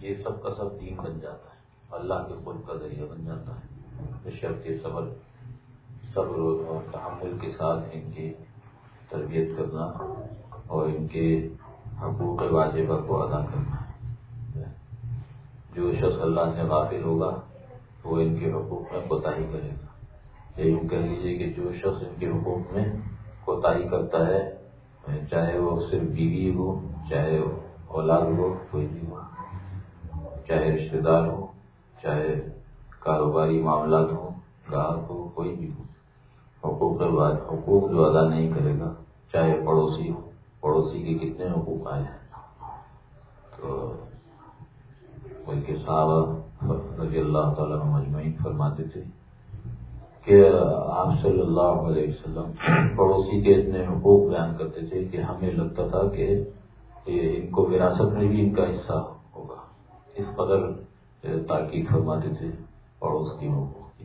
یہ سب کا سب دین بن جاتا ہے، اللہ کے قرب کا ذریعہ بن جاتا ہے۔ شرط کے صبر صبر اور تحمل کے ساتھ ان کی تربیت کرنا اور ان کے حقوق واجبہ کو ادا کرنا۔ ہے جو شخص اللہ سے غافل ہوگا، وہ ان کے حقوق میں کوتاہی کرے گا۔ یہ یوں کہہ لیجیے کہ جو شخص ان کے حقوق میں کوتاہی کرتا ہے، چاہے وہ صرف بیوی ہو، چاہے اولاد ہو، کوئی بھی ہو۔ چاہے رشتے دار ہو چاہے کاروباری معاملات ہوں، گاہک ہو کوئی بھی ہو حقوق حقوق جو ادا نہیں کرے گا، چاہے پڑوسی ہو پڑوسی کے کتنے حقوق آئے ہیں۔ تو بلکہ صحابہ رضی اللہ تعالیٰ مجمعین فرماتے تھے کہ آپ صلی اللہ علیہ وسلم پڑوسی کے اتنے حقوق بیان کرتے تھے کہ ہمیں لگتا تھا کہ ان کو وراثت میں بھی ان کا حصہ ہوگا اس قدر تاکید فرماتے تھے پڑوس کی حقوق کی۔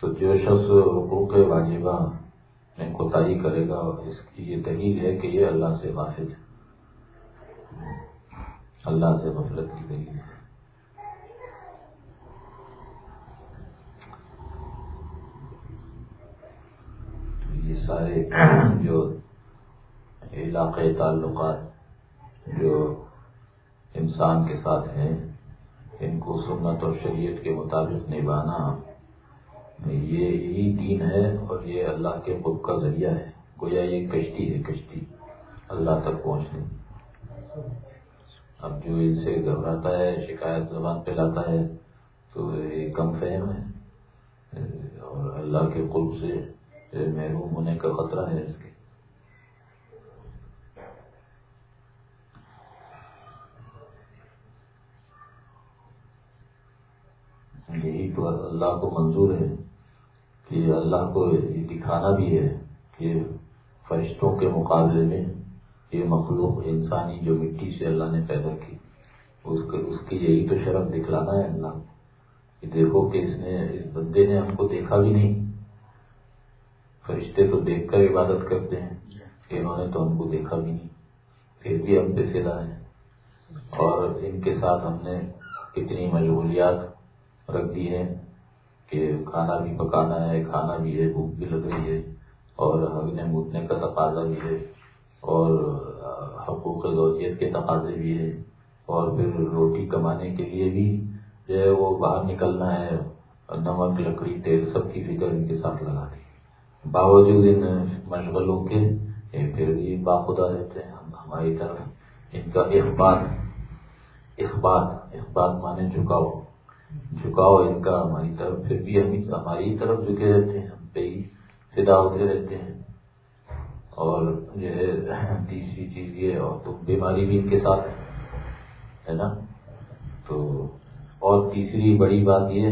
تو جو شخص حقوق واجبہ میں کوتاہی کرے گا، اس کی یہ دلیل ہے کہ یہ اللہ سے واحد ہے۔ اللہ سے غفلت کی دلیل ہے۔ یہ سارے جو علاقے، تعلقات، جو انسان کے ساتھ ہیں، ان کو سنت اور شریعت کے مطابق نبھانا یہ ہی دین ہے اور یہ اللہ کے خود کا ذریعہ ہے۔ گویا یہ کشتی ہے، کشتی اللہ تک پہنچنے۔ اب جو ان سے گھبراتا ہے، شکایت زبان پہ لاتا ہے، تو یہ کم فہم ہے۔ اور اللہ کے قرب سے محروم ہونے کا خطرہ ہے اس کے۔ یہی تو اللہ کو منظور ہے کہ اللہ کو یہ دکھانا بھی ہے کہ فرشتوں کے مقابلے میں یہ مخلوق انسانی جو مٹی سے اللہ نے پیدا کی، اس کے اس کی یہی تو شرف دکھلانا ہے اللہ۔ کہ دیکھو کہ اس نے اس بندے نے ہم کو دیکھا بھی نہیں۔ فرشتے تو دیکھ کر عبادت کرتے ہیں کہ انہوں نے تو ہم کو دیکھا بھی نہیں۔ پھر بھی ہم پہ فدا ہے اور ان کے ساتھ ہم نے کتنی مشغولیات رکھ دی ہیں کہ کھانا بھی پکانا ہے، کھانا بھی ہے، بھوک بھی لگ رہی ہے اور ہگنے موتنے کا تقاضا بھی ہے اور حقوق زوجیت کے تقاضے بھی ہے اور پھر روٹی کمانے کے لیے بھی جو ہے وہ باہر نکلنا ہے نمک، لکڑی، تیل سب کی فکر ان کے ساتھ لگا دی۔ باوجود ان مشغلوں کے پھر بھی باخدا رہتے ہیں۔ ہماری طرف ان کا اخبار اخبار اخبار مانے جھکاؤ جھکاؤ ان کا ہماری طرف، پھر بھی ہم ہماری طرف جھکے رہتے ہیں، ہم پہ ہی فدا ہوتے رہتے ہیں۔ اور جو ہے، تیسری چیز یہ اور تو بیماری بھی ان کے ساتھ ہے نا؟ تو اور تیسری بڑی بات یہ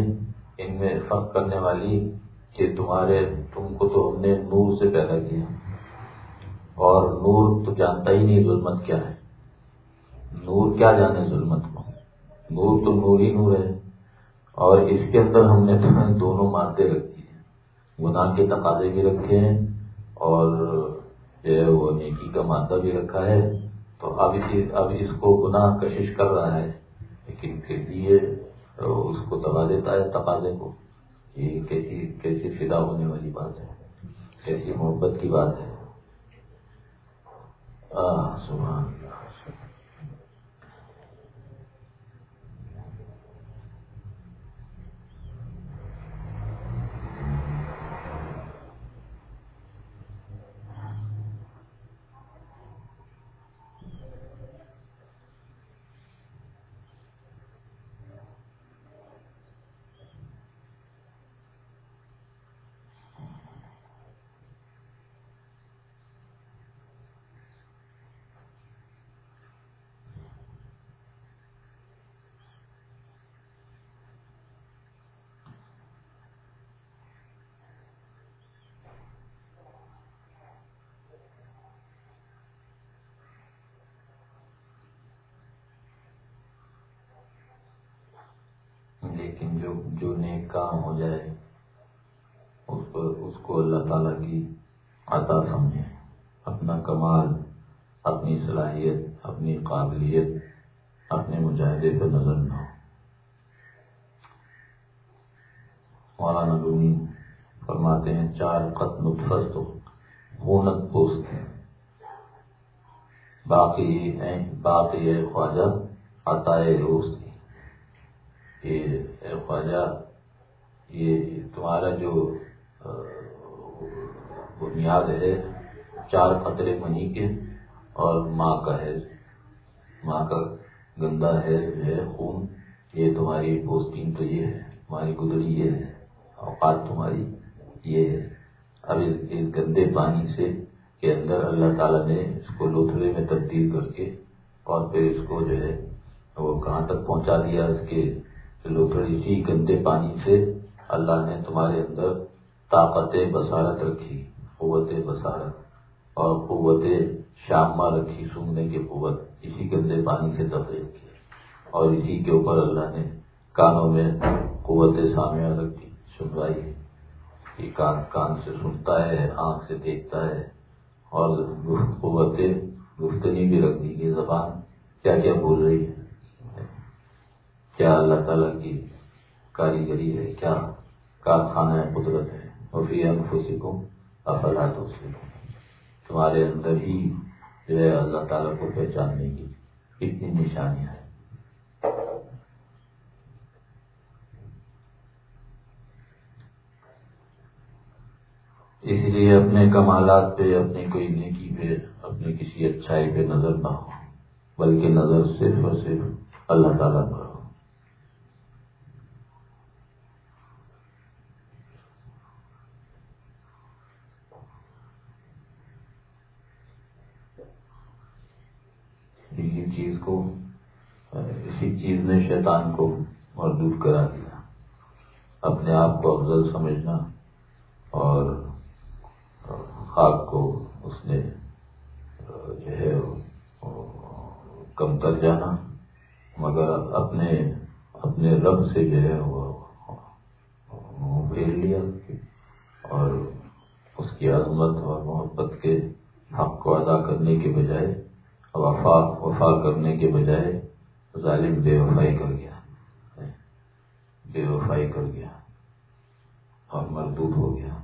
ان میں فرق کرنے والی کہ تمہارے، تم کو تو ہم نے نور سے پیدا کیا۔ اور نور تو جانتا ہی نہیں ظلمت کیا ہے۔ نور کیا جانے ظلمت کو؟ نور تو نور ہی نور ہے۔ اور اس کے اندر ہم نے دونوں مادے رکھی ہیں۔ گناہ کے تقاضے بھی رکھے ہیں اور جو ہے وہ نیکی کا مادہ بھی رکھا ہے۔ تو اب اب اس کو گناہ کشش کر رہا ہے۔ لیکن پھر بھی یہ اس کو دبا دیتا ہے تقاضے کو۔ یہ کیسی کیسی فدا ہونے والی بات ہے۔ کیسی محبت کی بات ہے۔ سبحان لیکن جو جو ہو جائے اس پر اس کو اللہ تعالیٰ کی عطا سمجھے۔ اپنا کمال، اپنی صلاحیت، اپنی قابلیت، اپنے مجاہدے پہ نظر نہ ہو۔ مولانا رومی فرماتے ہیں، چار قط نطفست خونت پوست ہے باقی ہے باقی ہے خواجہ عطائے روز کی۔ یہ خواجہ یہ تمہارا جو بنیاد ہے، چار قطرے منی کے اور ماں کا ہے۔ ماں کا گندا ہے، جو ہے خون، یہ تمہاری پوسٹنگ تو یہ ہے، تمہاری گدڑی یہ ہے، اوقات تمہاری یہ ہے۔ اب اس گندے پانی سے کے اندر اللہ تعالیٰ نے اس کو لوتھرے میں تبدیل کر کے اور پھر اس کو جو ہے وہ کہاں تک پہنچا دیا، اس کے لوتھڑی سی گندے پانی سے اللہ نے تمہارے اندر طاقت بصارت رکھی، قوت بصارت، اور قوت شامہ رکھی، سننے کی قوت۔ اسی گندے پانی سے تفریح کی۔ اور اسی کے اوپر اللہ نے کانوں میں قوت سامیہ رکھی۔ سنوائی یہ کان کان سے سنتا ہے، آنکھ سے دیکھتا ہے۔ اور قوت گفتگی بھی رکھ دی زبان کیا کیا بول رہی ہے؟ کیا اللہ تعالیٰ کی کاریگری ہے، کیا کارخانہ قدرت ہے؟ اور پھر انفسی کو افراد تمہارے اندر ہی جو ہے اللہ تعالیٰ کو پہچاننے کی کتنی نشانیاں ہیں۔ اس لیے اپنے کمالات پہ، اپنی کوئی نیکی پہ اپنے کسی اچھائی پہ نظر نہ ہو، بلکہ نظر صرف اور صرف اللہ تعالیٰ پر۔ چیز کو اسی چیز نے شیطان کو مردود کرا دیا۔ اپنے آپ کو افضل سمجھنا اور خاک کو اس نے جو ہے کم کر جانا، مگر اپنے اپنے رب سے جو ہے وہ پھیر لیا اور اس کی عظمت اور محبت کے حق کو ادا کرنے کے بجائے وفا وفا کرنے کے بجائے ظالم بے وفائی کر گیا۔ بے وفائی کر گیا۔ اور مردود ہو گیا۔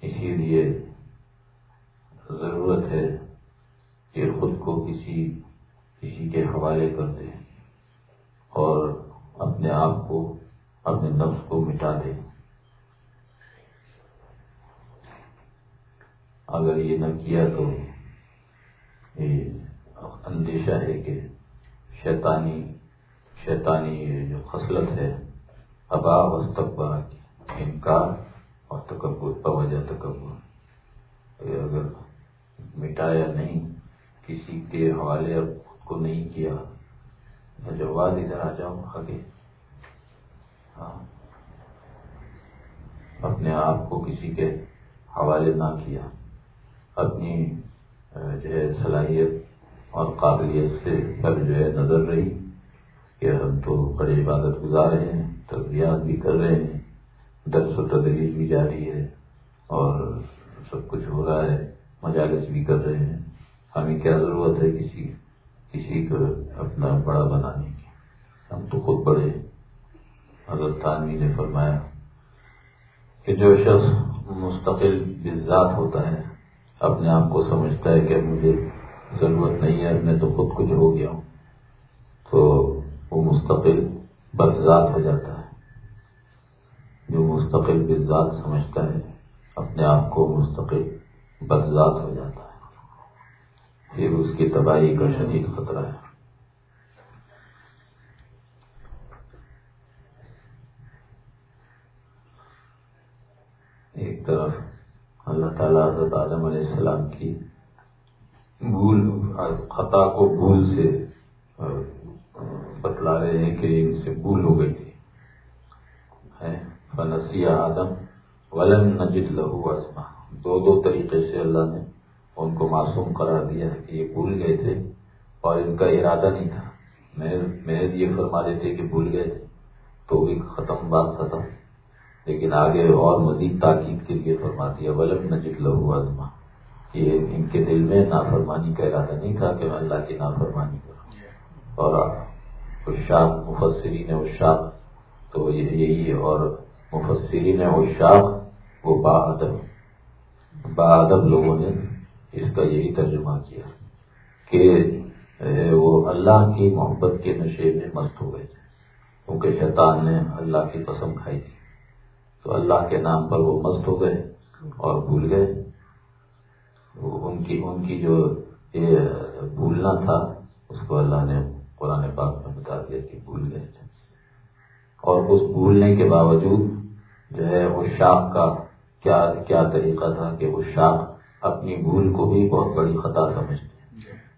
اسی لیے ضرورت ہے کہ خود کو کسی کسی کے حوالے کر دے اور اپنے آپ کو اپنے نفس کو مٹا دے اگر یہ نہ کیا تو یہ اندیشہ ہے کہ شیطانی شیطانی جو خصلت ہے ابا وسطبا کی، انکار اور تکبر وجہ تکبر۔ اگر مٹایا نہیں، کسی کے حوالے اب خود کو نہیں کیا جب بعد ادھر آ جاؤں آگے۔ ہاں۔ اپنے آپ کو کسی کے حوالے نہ کیا، اپنی جو ہے، صلاحیت اور قابلیت سے پر جو ہے نظر رہی کہ ہم تو بڑے عبادت گزار رہے ہیں۔ تربیات بھی کر رہے ہیں، درس و تدریس بھی جاری ہے اور سب کچھ ہو رہا ہے، مجالس بھی کر رہے ہیں۔ ہمیں کیا ضرورت ہے کسی کسی کو اپنا بڑا بنانے کی؟ ہم تو خود بڑے حضرت تانوی نے فرمایا کہ جو شخص مستقل بذات ہوتا ہے، اپنے آپ کو سمجھتا ہے کہ مجھے ضرورت نہیں ہے میں تو خود کچھ ہو گیا ہوں، تو وہ مستقل بدذات ہو جاتا ہے۔ جو مستقل بذات سمجھتا ہے، اپنے آپ کو مستقل بدذات ہو جاتا ہے۔ پھر اس کی تباہی کا شدید خطرہ ہے۔ ایک طرف اللہ تعالیٰ حضرت عالم علیہ السلام کی بھول، خطا کو بھول سے بتلا رہے ہیں کہ ان سے بھول ہو گئی تھی۔ فنسی آدم ولن نجد لہو ازما دو دو طریقے سے اللہ نے ان کو معصوم قرار دیا ہے کہ یہ بھول گئے تھے اور ان کا ارادہ نہیں تھا۔ محض یہ فرما دیتے کہ بھول گئے تھے۔ تو بھی ختم بات ختم۔ لیکن آگے اور مزید تاکید کے لیے فرما دیا ولم نجد لہو ازما یہ ان کے دل میں نافرمانی کا ارادہ نہیں تھا کہ میں اللہ کی نافرمانی کروں۔ اور اشاق مفسرین اشاق تو یہی ہے اور مفسرین اشاق وہ با ادب با ادب لوگوں نے اس کا یہی ترجمہ کیا کہ وہ اللہ کی محبت کے نشے میں مست ہو گئے تھے، کیونکہ شیطان نے اللہ کی قسم کھائی تھی۔ تو اللہ کے نام پر وہ مست ہو گئے اور بھول گئے۔ ان کی ان کی جو یہ بھولنا تھا، اس کو اللہ نے قرآن پاک میں بتا دیا کہ بھول گئے اور اس بھولنے کے باوجود جو ہے وہ شاخ کا کیا کیا طریقہ تھا کہ وہ شاخ اپنی بھول کو بھی بہت بڑی خطا سمجھتے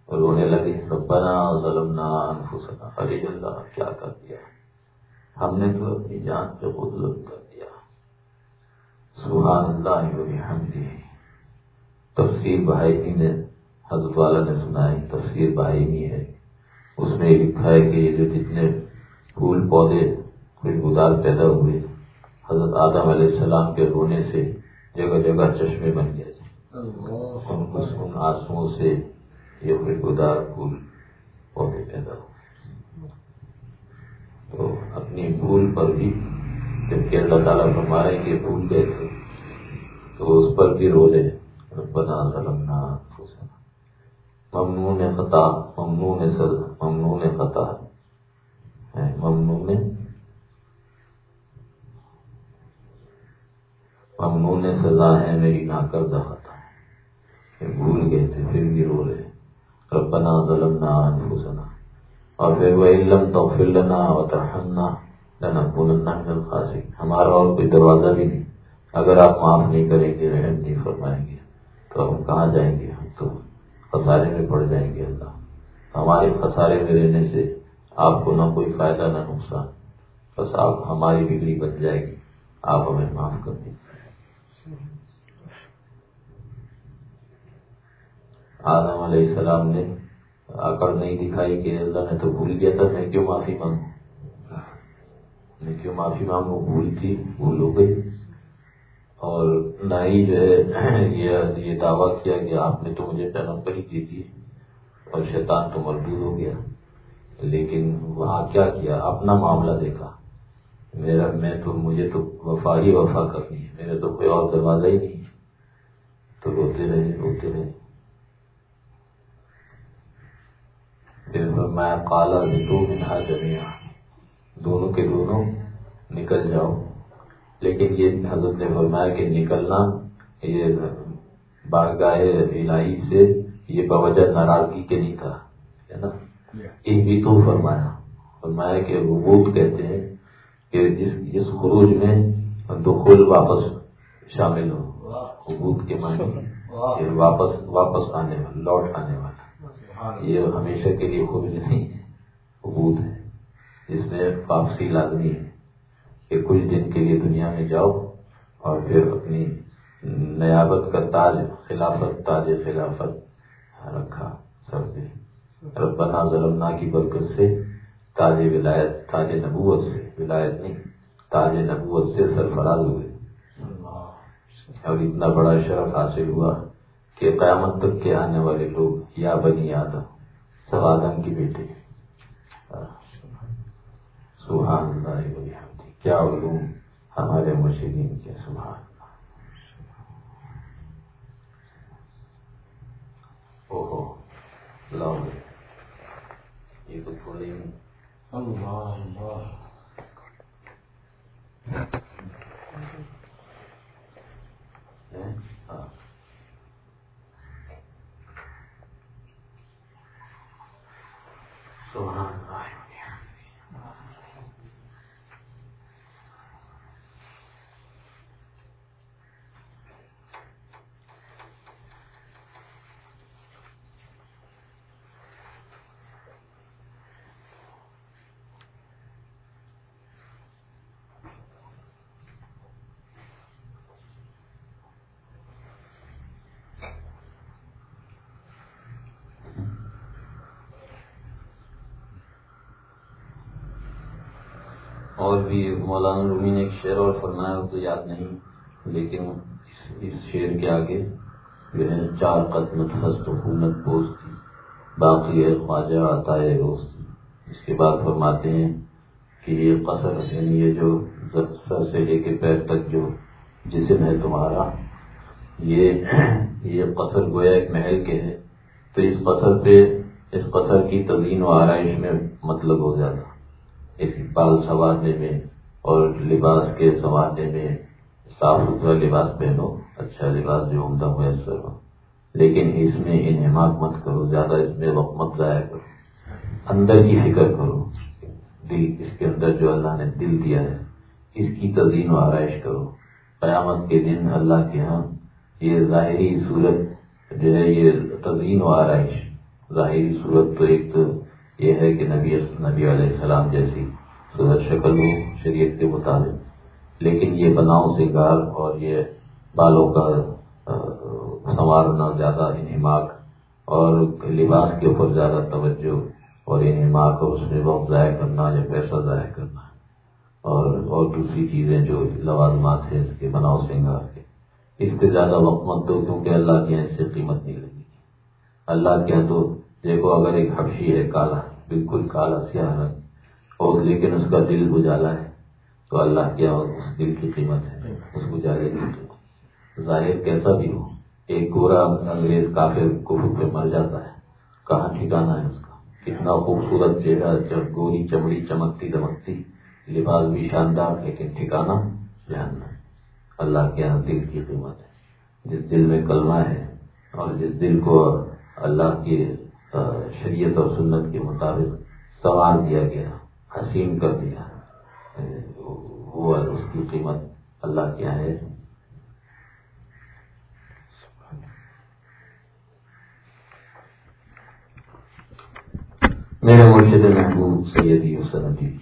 اور رونے لگے ربنا ظلمنا انفسنا۔ ارے اللہ کیا کر دیا؟ ہم نے تو اپنی جان پہ خود ظلم کر دیا۔ سبحان اللہ حمدی تفسیر بھائی نے حضرت والا نے سنا ہے تفسیر بھائی ہے۔ اس میں لکھا ہے کہ یہ جو جتنے پھول پودے خوشبودار پیدا ہوئے حضرت آدم علیہ السلام کے رونے سے جگہ جگہ چشمے بن گئے ان آنسو سے یہ خوشبودار پھول پودے پیدا ہوئے تو اپنی پھول پر بھی جبکہ اللہ تعالیٰ فرمائے کہ بھول گئے تھے تو اس پر بھی رو لے۔ ربنا ظلمنا انفسنا۔ ممنون خطا ممنون سزا ممنون خطا۔ ممنون ممنون سزا ہے، میری ناکردہ خطا بھول گئے تھے، پھر بھی رو رہے۔ ربنا ظلمنا انفسنا۔ اور پھر وہ علم تو لنا و ترحمنا لنکونن من الخاسرین۔ ہمارا اور کوئی دروازہ بھی نہیں۔ اگر آپ معاف نہیں کریں گے، رحم نہیں فرمائیں گے، تو ہم کہاں جائیں گے؟ ہم تو خسارے میں پڑ جائیں گے، اللہ۔ ہمارے خسارے میں رہنے سے آپ کو نہ کوئی فائدہ نہ نقصان۔ بس آپ، ہماری بگڑی بن جائے گی۔ آپ ہمیں معاف کر دیں آدم علیہ السلام نے آکڑ نہیں دکھائی کہ اللہ نے تو بھول گیا تھا، میں کیوں معافی مانگوں؟ میں کیوں معافی مانگوں؟ بھول تھی، بھول ہو گئی۔ اور نہ ہی جو ہے، یہ دعویٰ کیا کہ آپ نے تو مجھے پر ہی دی تھی اور شیطان تو مردود ہو گیا۔ لیکن وہاں کیا کیا؟ اپنا معاملہ دیکھا۔ میرا، میں تو، مجھے تو وفا ہی وفا کرنی ہے۔ میرے تو کوئی اور دروازہ ہی نہیں تو روتے رہے روتے رہے پھر میں کالا دو منہا جمیا دونوں کے دونوں نکل جاؤ۔ لیکن یہ حضرت نے فرمایا کہ نکلنا یہ بارگاہ الہی سے یہ بوجہ ناراضگی کے نہیں تھا ہے نا؟ ایک بھی تو فرمایا۔ فرمایا کہ وبوت کہتے ہیں کہ جس جس خروج میں دخول واپس شامل ہو وبوت کے معنی واپس واپس آنے والا لوٹ آنے والا۔ یہ ہمیشہ کے لیے خروج نہیں وبوت ہے۔ جس میں واپسی لازمی ہے کہ کچھ دن کے لیے دنیا میں جاؤ اور پھر اپنی نیابت کا تاج خلافت تاج خلافت رکھا سر سے ربنا ظلمنا کی برکت سے تاج ولایت تاج نبوت سے۔ ولایت نہیں تاج نبوت سے سرفراز ہوئے۔ اور اتنا بڑا شرف حاصل ہوا کہ قیامت تک کے آنے والے لوگ یا بنی آدم سب آدم کی بیٹے۔ سبحان اللہ کیا علوم ہمارے مرشدین کے سبحان اوہو لاؤ یہ تو تھوڑی اللہ اللہ ہاں سبحان اور بھی مولانا رومی نے ایک شعر اور فرمایا تو یاد نہیں، لیکن اس شعر کے آگے جو ہے، چار قدم ہست حکومت پوست تھی باقی ہے خواجہ آتا ہے دوست۔ اس کے بعد فرماتے ہیں کہ یہ قصر یعنی یہ جو سر سے لے کے پیر تک جو جسم ہے تمہارا، یہ یہ قصر گویا ایک محل کے ہے۔ تو اس قصر پہ اس قصر کی تزئین و آرائش میں مطلب ہو جاتا۔ اس بال سنوارنے میں اور لباس کے سنوارنے میں صاف ستھرا لباس پہنو اچھا لباس جو عمدہ میسر ہو۔ لیکن اس میں انہماک مت کرو، زیادہ اس میں وقت مت ضائع کرو۔ اندر کی فکر کرو۔ دل، اس کے اندر جو اللہ نے دل دیا ہے، اس کی تزئین و آرائش کرو۔ قیامت کے دن اللہ کے ہاں یہ ظاہری صورت جو ہے، یہ تزئین و آرائش۔ ظاہری صورت تو ایک تو یہ ہے کہ نبی نبی علیہ السلام جیسی صورت شکل ہو شریعت کے مطابق۔ لیکن یہ بناؤ سے گار اور یہ بالوں کا سنوارنا زیادہ انہماک اور لباس کے اوپر زیادہ توجہ اور انہماک اور اس میں وقت ضائع کرنا یا پیسہ ضائع کرنا۔ اور اور دوسری چیزیں جو لوازمات ہیں اس کے بناؤ سنگار کے۔ اس پہ زیادہ وقت مت دو کیونکہ اللہ کے اس سے قیمت نہیں لگے گی۔ اللہ کے تو دیکھو اگر ایک حبشی ہے، کالا، بالکل کالا، سیاہ رنگ، اور لیکن اس کا دل اجالا ہے، تو اللہ کیا اس دل کی قیمت ہے، اس اجالے کی ظاہر کیسا بھی ہو، ایک گورا انگریز کافی کو پہ مر جاتا ہے، کہاں ٹھکانا ہے اس کا؟ کتنا خوبصورت چہرہ گوری، چمڑی، چمکتی، دمکتی، لباس بھی شاندار، لیکن ٹھکانا جاننا اللہ کے یہاں دل کی قیمت ہے۔ جس دل میں کلمہ ہے اور جس دل کو اللہ کی شریعت اور سنت کے مطابق سوار دیا گیا، حسین کر دیا۔ وہ اس کی قیمت اللہ کیا ہاں ہے۔ میرے مرشد محبوب، سیدی و سندی،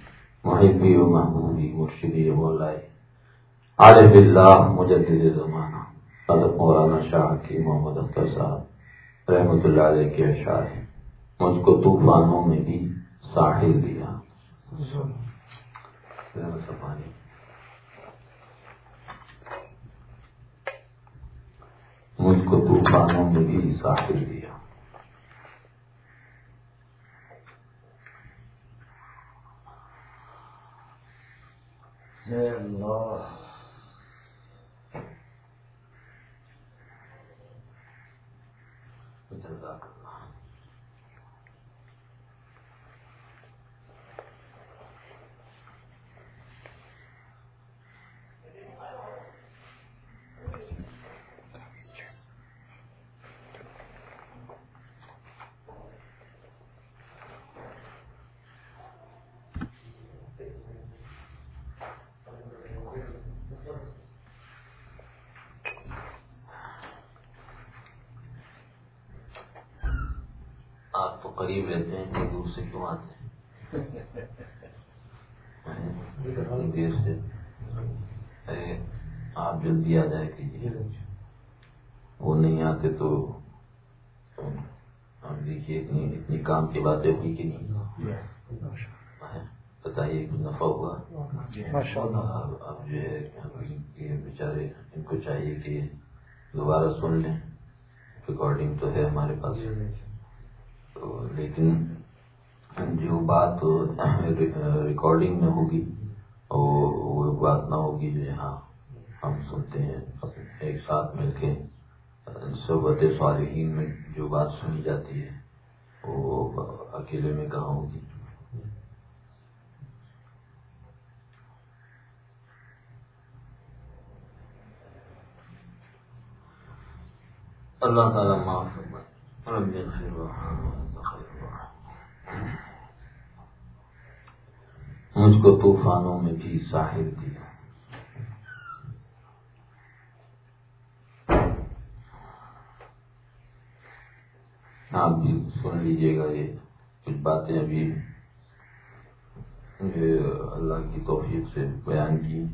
محبی و محبوبی مرشدی مولائی، عارف اللہ، مجدد زمانہ، حضرت مولانا شاہ کی محمد اختر صاحب رحمۃ اللہ علیہ کے اشعار ہیں۔ مجھ کو طوفانوں میں بھی ساحل دیا۔ مجھ کو طوفانوں میں بھی ساحل دیا۔ اللہ۔ جزاک اللہ آپ تو قریب رہتے ہیں کہ دور سے کیوں آتے ہیں؟ دیر سے۔ ارے آپ جلدی آ جائے کیجیے۔ وہ نہیں آتے تو آپ دیکھیے اتنی اتنی کام کی باتیں ہوئی کہ نہیں؟ بتائیے کچھ نفع ہوا؟ اب جو ہے یہ بیچارے ان کو چاہیے کہ دوبارہ سن لیں۔ ریکارڈنگ تو ہے ہمارے پاس۔ تو لیکن جو بات ریکارڈنگ میں ہوگی وہ بات نہ ہوگی جو یہاں ہم سنتے ہیں ایک ساتھ مل کے، صحبت صالحین میں جو بات سنی جاتی ہے، وہ اکیلے میں کہاں ہوگی؟ اللہ تعالیٰ معاف رب اغفر وارحمنا خير الرحيم. مجھ کو طوفانوں میں بھی ساحل دیا۔ آپ بھی سن لیجیے گا یہ کچھ باتیں ابھی۔ اللہ کی توفیق سے بیان کی۔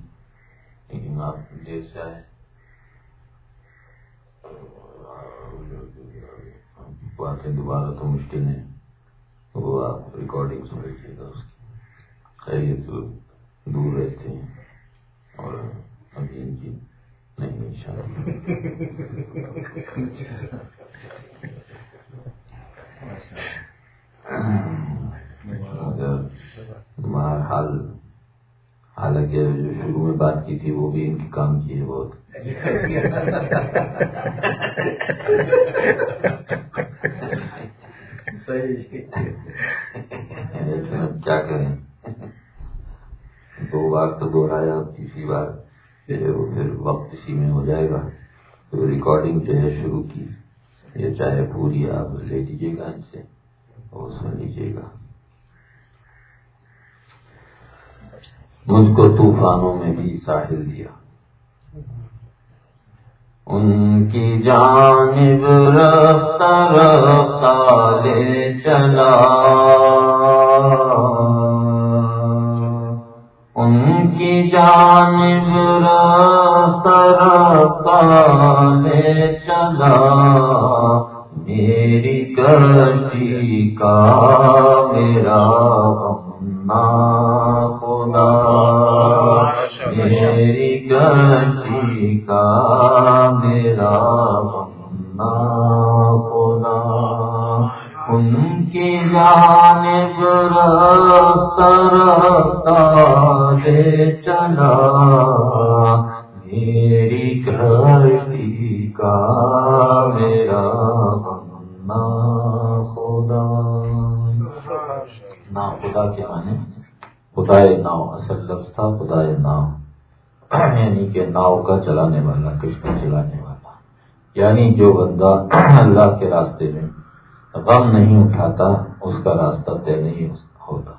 لیکن آپ دیر سے آئے۔ باتیں دوبارہ تو مشکل ہے وہ آپ ریکارڈنگ سن لیجیے گا اس کی۔ خیریت دور رہتے ہیں۔ اور ابھی ان کی نہیں شادی اگر حال حالانکہ جو شروع میں بات کی تھی وہ بھی ان کے کام کی ہے بہت۔ کیا کریں؟ دو بار تو دوہرایا اب تیسری بار پھر وقت اسی میں ہو جائے گا۔ تو ریکارڈنگ جو ہے شروع کی۔ یہ چاہے پوری آپ لے لیجیے گا ان سے اور سن لیجیے گا۔ مجھ کو طوفانوں میں بھی ساحل دیا۔ ان کی جانب رفتہ رفتہ لے چلا۔ ان کی جانب رفتہ رفتہ لے چلا۔ میری کشتی کا میرا خدا۔ میری گٹی کا میرا خدا۔ ان کی جانب رفتہ لے چلا۔ ناؤ کا چلانے والا کشتی چلانے والا۔ یعنی جو بندہ اللہ کے راستے میں غم نہیں اٹھاتا، اس کا راستہ طے نہیں ہوتا۔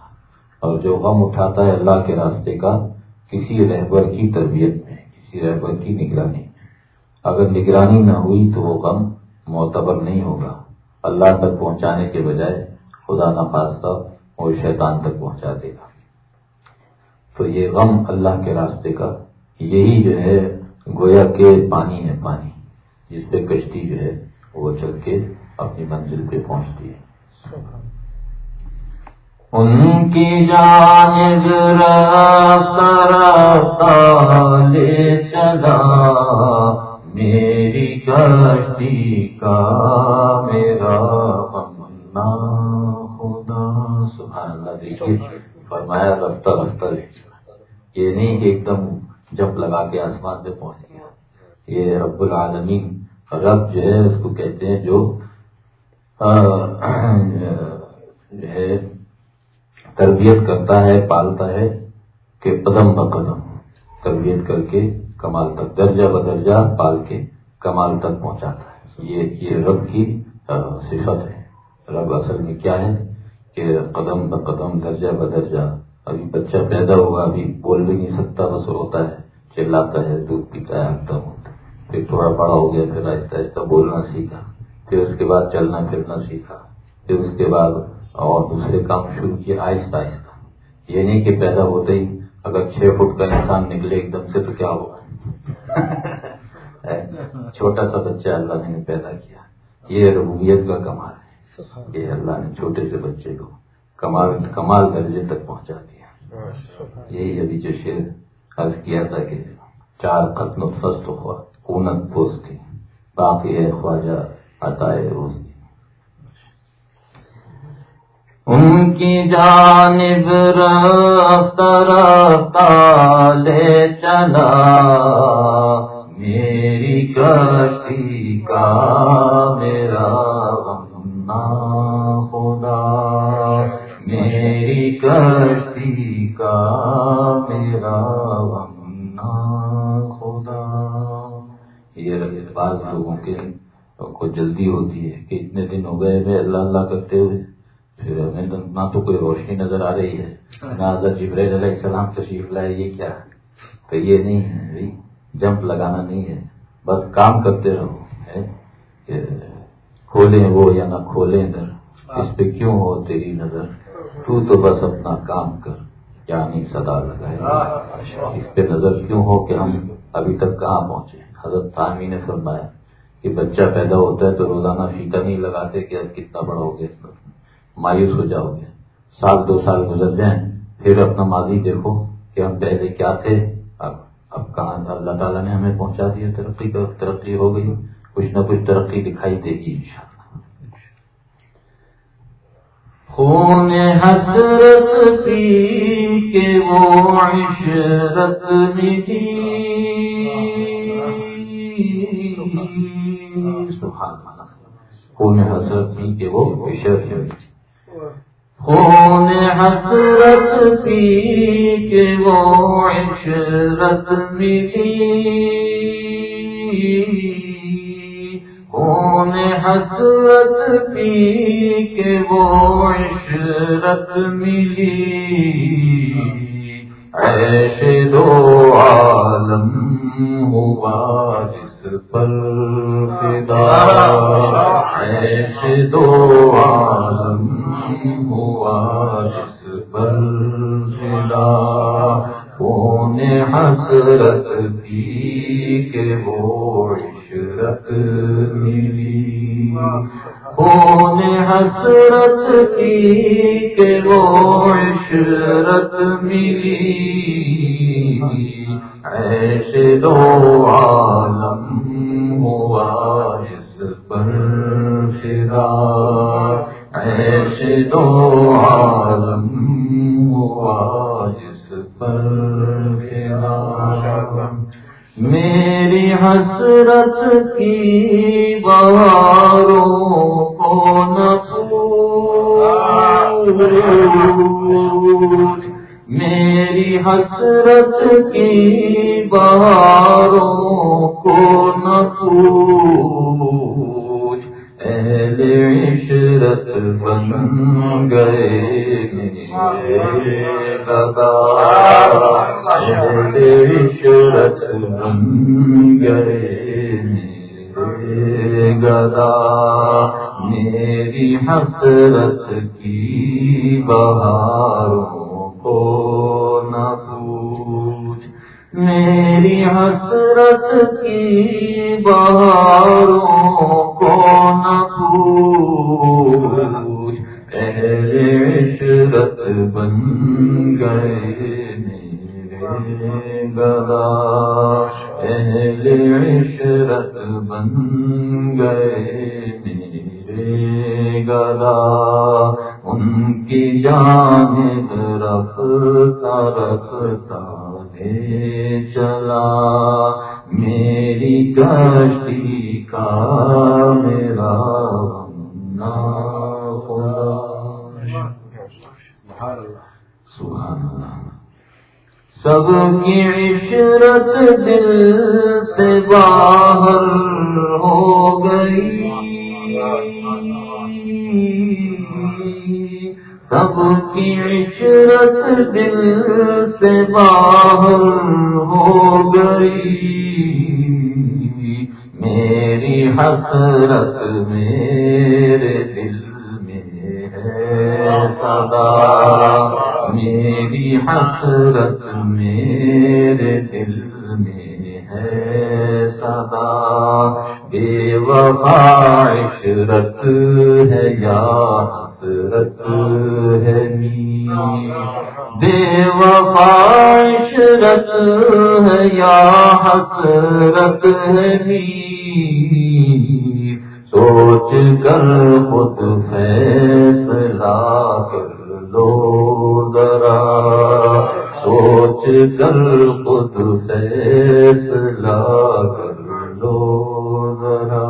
اور جو غم اٹھاتا ہے اللہ کے راستے کا، کسی رہبر کی تربیت میں، کسی رہبر کی نگرانی میں۔ اگر نگرانی نہ ہوئی تو وہ غم معتبر نہیں ہوگا۔ اللہ تک پہنچانے کے بجائے خدا نخواستہ اور شیطان تک پہنچا دے گا۔ تو یہ غم اللہ کے راستے کا یہی جو ہے گویا کے پانی ہے پانی، جس پہ کشتی جو ہے وہ چل کے اپنی منزل پہ پہنچتی ہے۔ ان کی جان لے چلا، میری کشتی کا میرا خدا۔ سبحان اللہ، دیکھیے، فرمایا، رفتہ رفتہ یہ نہیں کہ ایک دم جب لگا کے آسمان پہ پہنچ گیا۔ یہ رب العالمین رب جو ہے، اس کو کہتے ہیں جو ہے، تربیت کرتا ہے، پالتا ہے کہ قدم ب قدم تربیت کر کے کمال تک، درجہ بدرجہ پال کے کمال تک پہنچاتا ہے۔ یہ یہ رب کی صفت ہے۔ رب اصل میں کیا ہے؟ کہ قدم ب قدم، درجہ بدرجہ ابھی بچہ پیدا ہوگا ابھی بول بھی نہیں سکتا، بس ہوتا ہے۔ چلاتا ہے دودھ پیتا ہے ہوتا پھر تھوڑا بڑا ہو گیا پھر آہستہ آہستہ بولنا سیکھا۔ پھر اس کے بعد چلنا پھرنا سیکھا۔ پھر اس کے بعد اور دوسرے کام شروع کیے آہستہ آہستہ۔ یہ نہیں کہ پیدا ہوتے ہی اگر چھ فٹ کا انسان نکلے ایک دم سے تو کیا ہوگا؟ چھوٹا سا بچہ اللہ نے پیدا کیا۔ یہ ربوبیت کا کمال ہے۔ یہ اللہ نے چھوٹے سے بچے کو کمال کمال درجے تک پہنچا دیا۔ یہی ابھی جو شیر عرض کیا تھا کہ چار قتل فسٹ ہوا کونت پوست تھی، باقی ہے خواجہ عطا روز ان کی جانب رفتہ رفتہ لے چلا۔ میری کشتی کا میرا غمنا خدا۔ میری کشتی کا میرا بعض کے کو جلدی ہوتی ہے کہ اتنے دن ہو گئے اللہ اللہ کرتے ہوئے، پھر ہمیں نہ تو کوئی روشنی نظر آ رہی ہے، نہ حضرت جبرائیل علیہ السلام تشریف لائے، یہ کیا؟ تو یہ نہیں ہے جمپ لگانا نہیں ہے، بس کام کرتے رہو کہ کھولیں وہ یا نہ کھولیں در، اس پہ کیوں ہو تیری نظر؟ تو تو بس اپنا کام کر کیا نہیں صدا لگائے۔ اس پہ نظر کیوں ہو کہ ہم ابھی تک کہاں پہنچے؟ حضرت تعمی نے فرمایا کہ بچہ پیدا ہوتا ہے تو روزانہ فیتا نہیں لگاتے کہ اب کتنا بڑا ہو گیا مایوس ہو جاؤ گے۔ سال دو سال گزر جائیں، پھر اپنا ماضی دیکھو کہ ہم پہلے کیا تھے۔ اب اب کہاں اللہ تعالیٰ نے ہمیں پہنچا دیا؟ ترقی کا ترقی ہو گئی۔ کچھ نہ کچھ ترقی دکھائی دے گی ان شاء اللہ خون حسرت پی کے وہ عشرت ملی۔ خون حسرت پی کے وہ عشرت ملی خون حسرت پی کے وہ عشرت ملی۔ خون حسرت پی کے وہ عشرت ملی۔ ایسے دو عالم ہوا جس پر فدا۔ ایسے دو عالم ہوا جس پر کون حسرت کی کہ وہ عشرت ملی کون حسرت کی کہ وہ عشرت ملی میری حسرت میرے دل میں ہے صدا۔ میری حسرت میرے ہے نی سوچ کر خود فیصلہ کر لو ذرا. سوچ کر خود فیصلہ کر لو ذرا.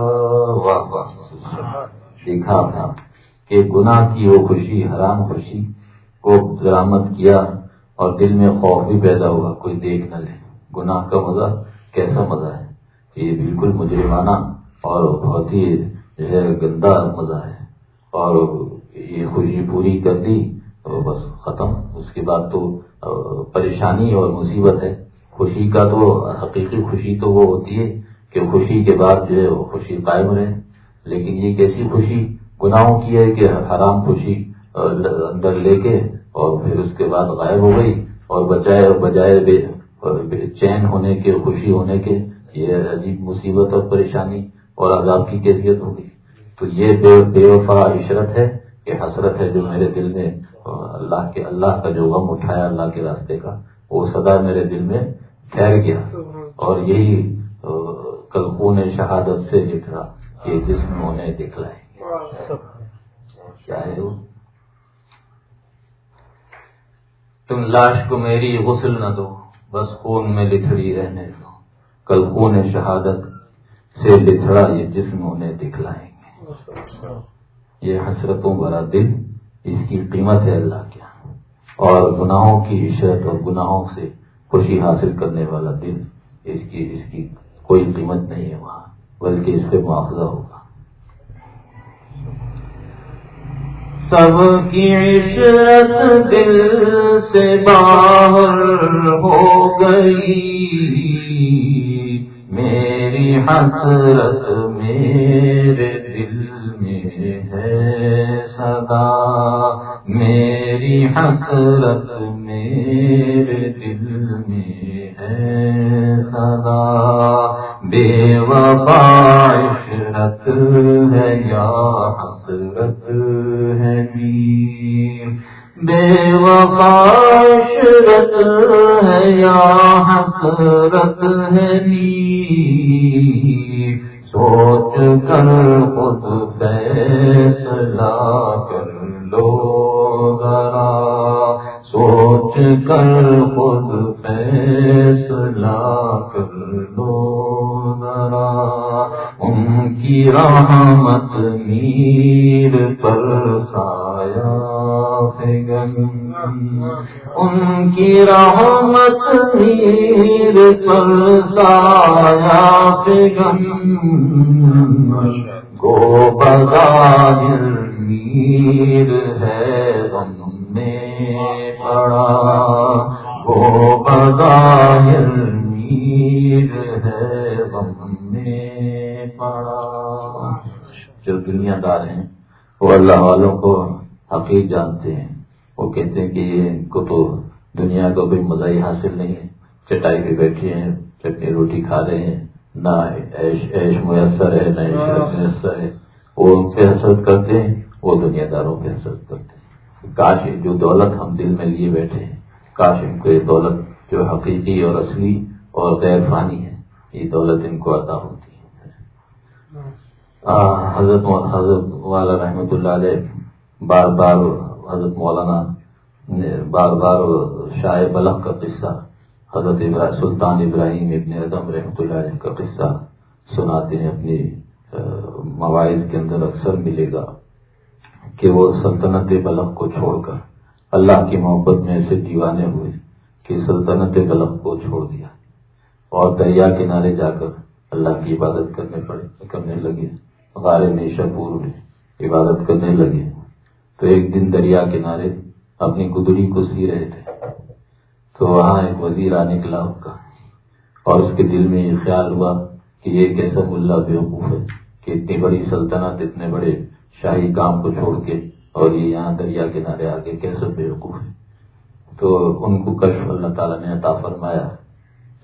واہ واہ دیکھا تھا کہ گناہ کی وہ خوشی، حرام خوشی کو درامد کیا اور دل میں خوف بھی پیدا ہوا، کوئی دیکھ نہ لے. گناہ کا مزہ کیسا مزہ ہے؟ یہ بالکل مجرمانہ اور بہت ہی جو ہے گندا مزہ ہے اور یہ خوشی پوری کر دی تو بس ختم۔ اس کے بعد تو پریشانی اور مصیبت ہے۔ خوشی کا تو حقیقی خوشی تو وہ ہوتی ہے کہ خوشی کے بعد جو ہے وہ خوشی قائم رہے۔ لیکن یہ کیسی خوشی، گناہوں کی ہے کہ حرام خوشی اندر لے کے اور پھر اس کے بعد غائب ہو گئی اور بجائے بجائے بے چین ہونے کے، خوشی ہونے کے یہ عجیب مصیبت اور پریشانی اور عذاب کی کیفیت ہو گئی تو یہ بے بے وفا عشرت ہے کہ حسرت ہے جو میرے دل میں اللہ کے اللہ کا جو غم اٹھایا اللہ کے راستے کا، وہ صدا میرے دل میں ٹھہر گیا۔ اور یہی کل خون شہادت سے لکھ رہا جسم انہیں دکھلائے کیا ہے وہ؟ تم لاش کو میری غسل نہ دو، بس خون میں لکھڑی رہنے دو۔ کل خون شہادت سے لکھڑا یہ جسم انہیں دکھلائیں گے۔ یہ حسرتوں بھرا دل اس کی قیمت ہے اللہ کیا اور گناہوں کی عشرت اور گناہوں سے خوشی حاصل کرنے والا دل اس کی اس کی کوئی قیمت نہیں ہے وہاں، بلکہ اس سے معاوضہ ہوگا۔ سب کی عشرت دل سے باہر ہو گئی۔ میری حسرت میرے دل میں ہے صدا۔ میری حسرت میرے دل میں ہے صدا۔ بے وفا عشرت ہے یا حسرت ہے نیم بے وفا عشرت ہے یا حسرت ہے نیم سوچ کر خود فیصلہ کر لو ذرا۔ سوچ کر خود فیصلہ کر لو ذرا۔ ان کی رحمت میر پر سایہ ان کی رحمت میر پر سایہ فگن گو بظاہر میر ہے غم میں پڑا۔ گو بظاہر میر ہے غم میں پڑا۔ جو دنیا دار ہیں، وہ اللہ والوں کو حقیق جانتے ہیں۔ وہ کہتے ہیں کہ یہ ان کو تو دنیا کا کوئی مزہ ہی حاصل نہیں ہے۔ چٹائی پہ بیٹھے ہیں، چٹنی روٹی کھا رہے ہیں۔ نہ عیش عیش میسر ہے، نہ عشرت میسر ہے۔ وہ ان سے حسرت کرتے ہیں، وہ دنیا داروں پہ حسرت کرتے ہیں۔ کاش جو دولت ہم دل میں لیے بیٹھے ہیں، کاش ان کو یہ دولت جو حقیقی اور اصلی اور غیر فانی ہے، یہ دولت ان کو عطا ہوتی ہے۔ حضرت حضرت والا رحمۃ اللہ علیہ بار بار حضرت مولانا نے بار بار شاہ بلخ کا قصہ، حضرت ابراہیم سلطان ابراہیم ابن اعظم رحمۃ اللہ علیہ کا قصہ سناتے ہیں اپنی مواعظ کے اندر اکثر ملے گا کہ وہ سلطنت بلخ کو چھوڑ کر اللہ کی محبت میں ایسے دیوانے ہوئے کہ سلطنت بلخ کو چھوڑ دیا اور دریا کنارے جا کر اللہ کی عبادت کرنے پڑے، کرنے لگے، غار نیشا پور میں عبادت کرنے لگے۔ تو ایک دن دریا کنارے اپنی گدڑی کو سی رہے تھے۔ تو وہاں ایک وزیر آ نکلا ان کا اور اس کے دل میں یہ خیال ہوا کہ یہ کیسا ملا بیوقوف ہے کہ اتنی بڑی سلطنت، اتنے بڑے شاہی کام کو چھوڑ کے اور یہ یہاں دریا کنارے آگے کیسے بیوقوف ہے۔ تو ان کو کشف اللہ تعالیٰ نے عطا فرمایا۔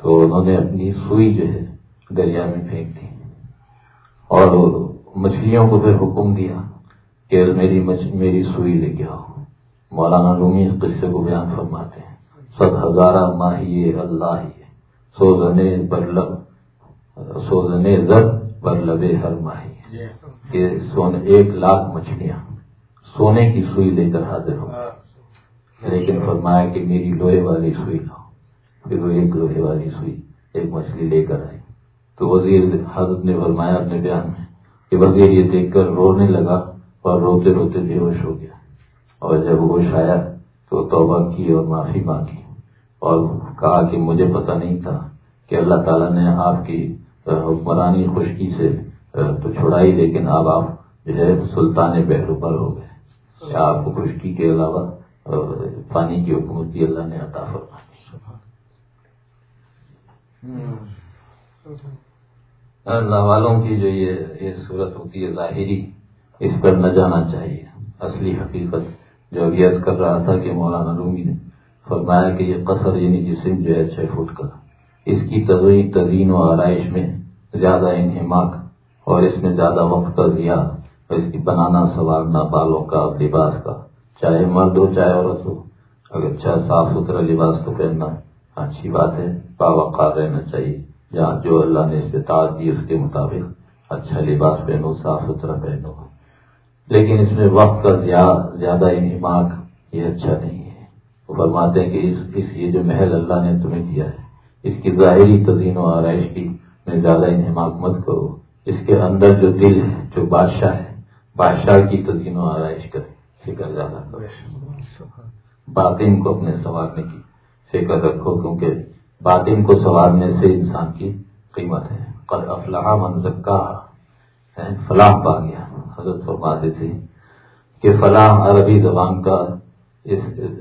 تو انہوں نے اپنی سوئی جو ہے دریا میں پھینک دی اور مچھلیوں کو پھر حکم دیا۔ کہ میری میری سوئی لے کے آؤ۔ مولانا رومی اس قصے کو بیان فرماتے ہیں۔ سب ہزارہ ماہی اللہ ہی سوزنے پر لب سوزنے زد پر لبے ہر ماہی کہ سونے ایک لاکھ مچھلیاں سونے کی سوئی لے کر حاضر ہو لیکن فرمایا کہ میری لوہے والی سوئی لاؤ پھر وہ ایک لوہے والی سوئی ایک مچھلی لے کر آئی۔ تو وزیر حضرت نے فرمایا اپنے بیان میں کہ وزیر یہ دیکھ کر رونے لگا۔ اور روتے روتے بے ہوش ہو گیا۔ اور جب ہوش آیا تو توبہ کی اور معافی مانگی۔ اور کہا کہ مجھے پتہ نہیں تھا کہ اللہ تعالیٰ نے آپ کی حکمرانی خشکی سے تو چھڑائی لیکن اب آپ جو ہے سلطان بحر پر ہو گئے۔ آپ کو خشکی کے علاوہ پانی کی حکومت بھی اللہ نے عطا فرمائی؟ اللہ والوں کی جو یہ یہ صورت ہوتی ہے ظاہری اس پر نہ جانا چاہیے۔ اصلی حقیقت جو ابھی عرض کر رہا تھا کہ مولانا رومی نے فرمایا کہ یہ قصر یعنی جسم جو ہے چھ فٹ کا۔ اس کی تزئین تزئین و آرائش میں زیادہ انہماک اور اس میں زیادہ وقت کا ضیاع اور اس کی بنانا سنوارنا بالوں کا لباس کا۔ چاہے مرد ہو، چاہے عورت ہو، اگر اچھا صاف ستھرا لباس کو پہننا اچھی بات ہے، باوقار رہنا چاہیے۔ یا جو اللہ نے استطاعت دی، اس کے مطابق اچھا لباس پہنو، صاف ستھرا پہنو۔ لیکن اس میں وقت کا زیادہ انہماک یہ اچھا نہیں ہے۔ وہ فرماتے ہیں کہ اس اس یہ جو محل اللہ نے تمہیں دیا ہے، اس کی ظاہری تزئین و آرائش کی میں زیادہ انہماک مت کرو۔ اس کے اندر جو دل ہے، جو بادشاہ ہے، بادشاہ کی تزئین و آرائش کر فکر زیادہ کرو۔ باطن کو اپنے سنوارنے کی فکر رکھو، کیونکہ باطن کو سنوارنے سے انسان کی قیمت ہے۔ قد افلاح منزکا فلاح پا گیا۔ حضرت فرماتے تھے کہ فلاح عربی زبان کا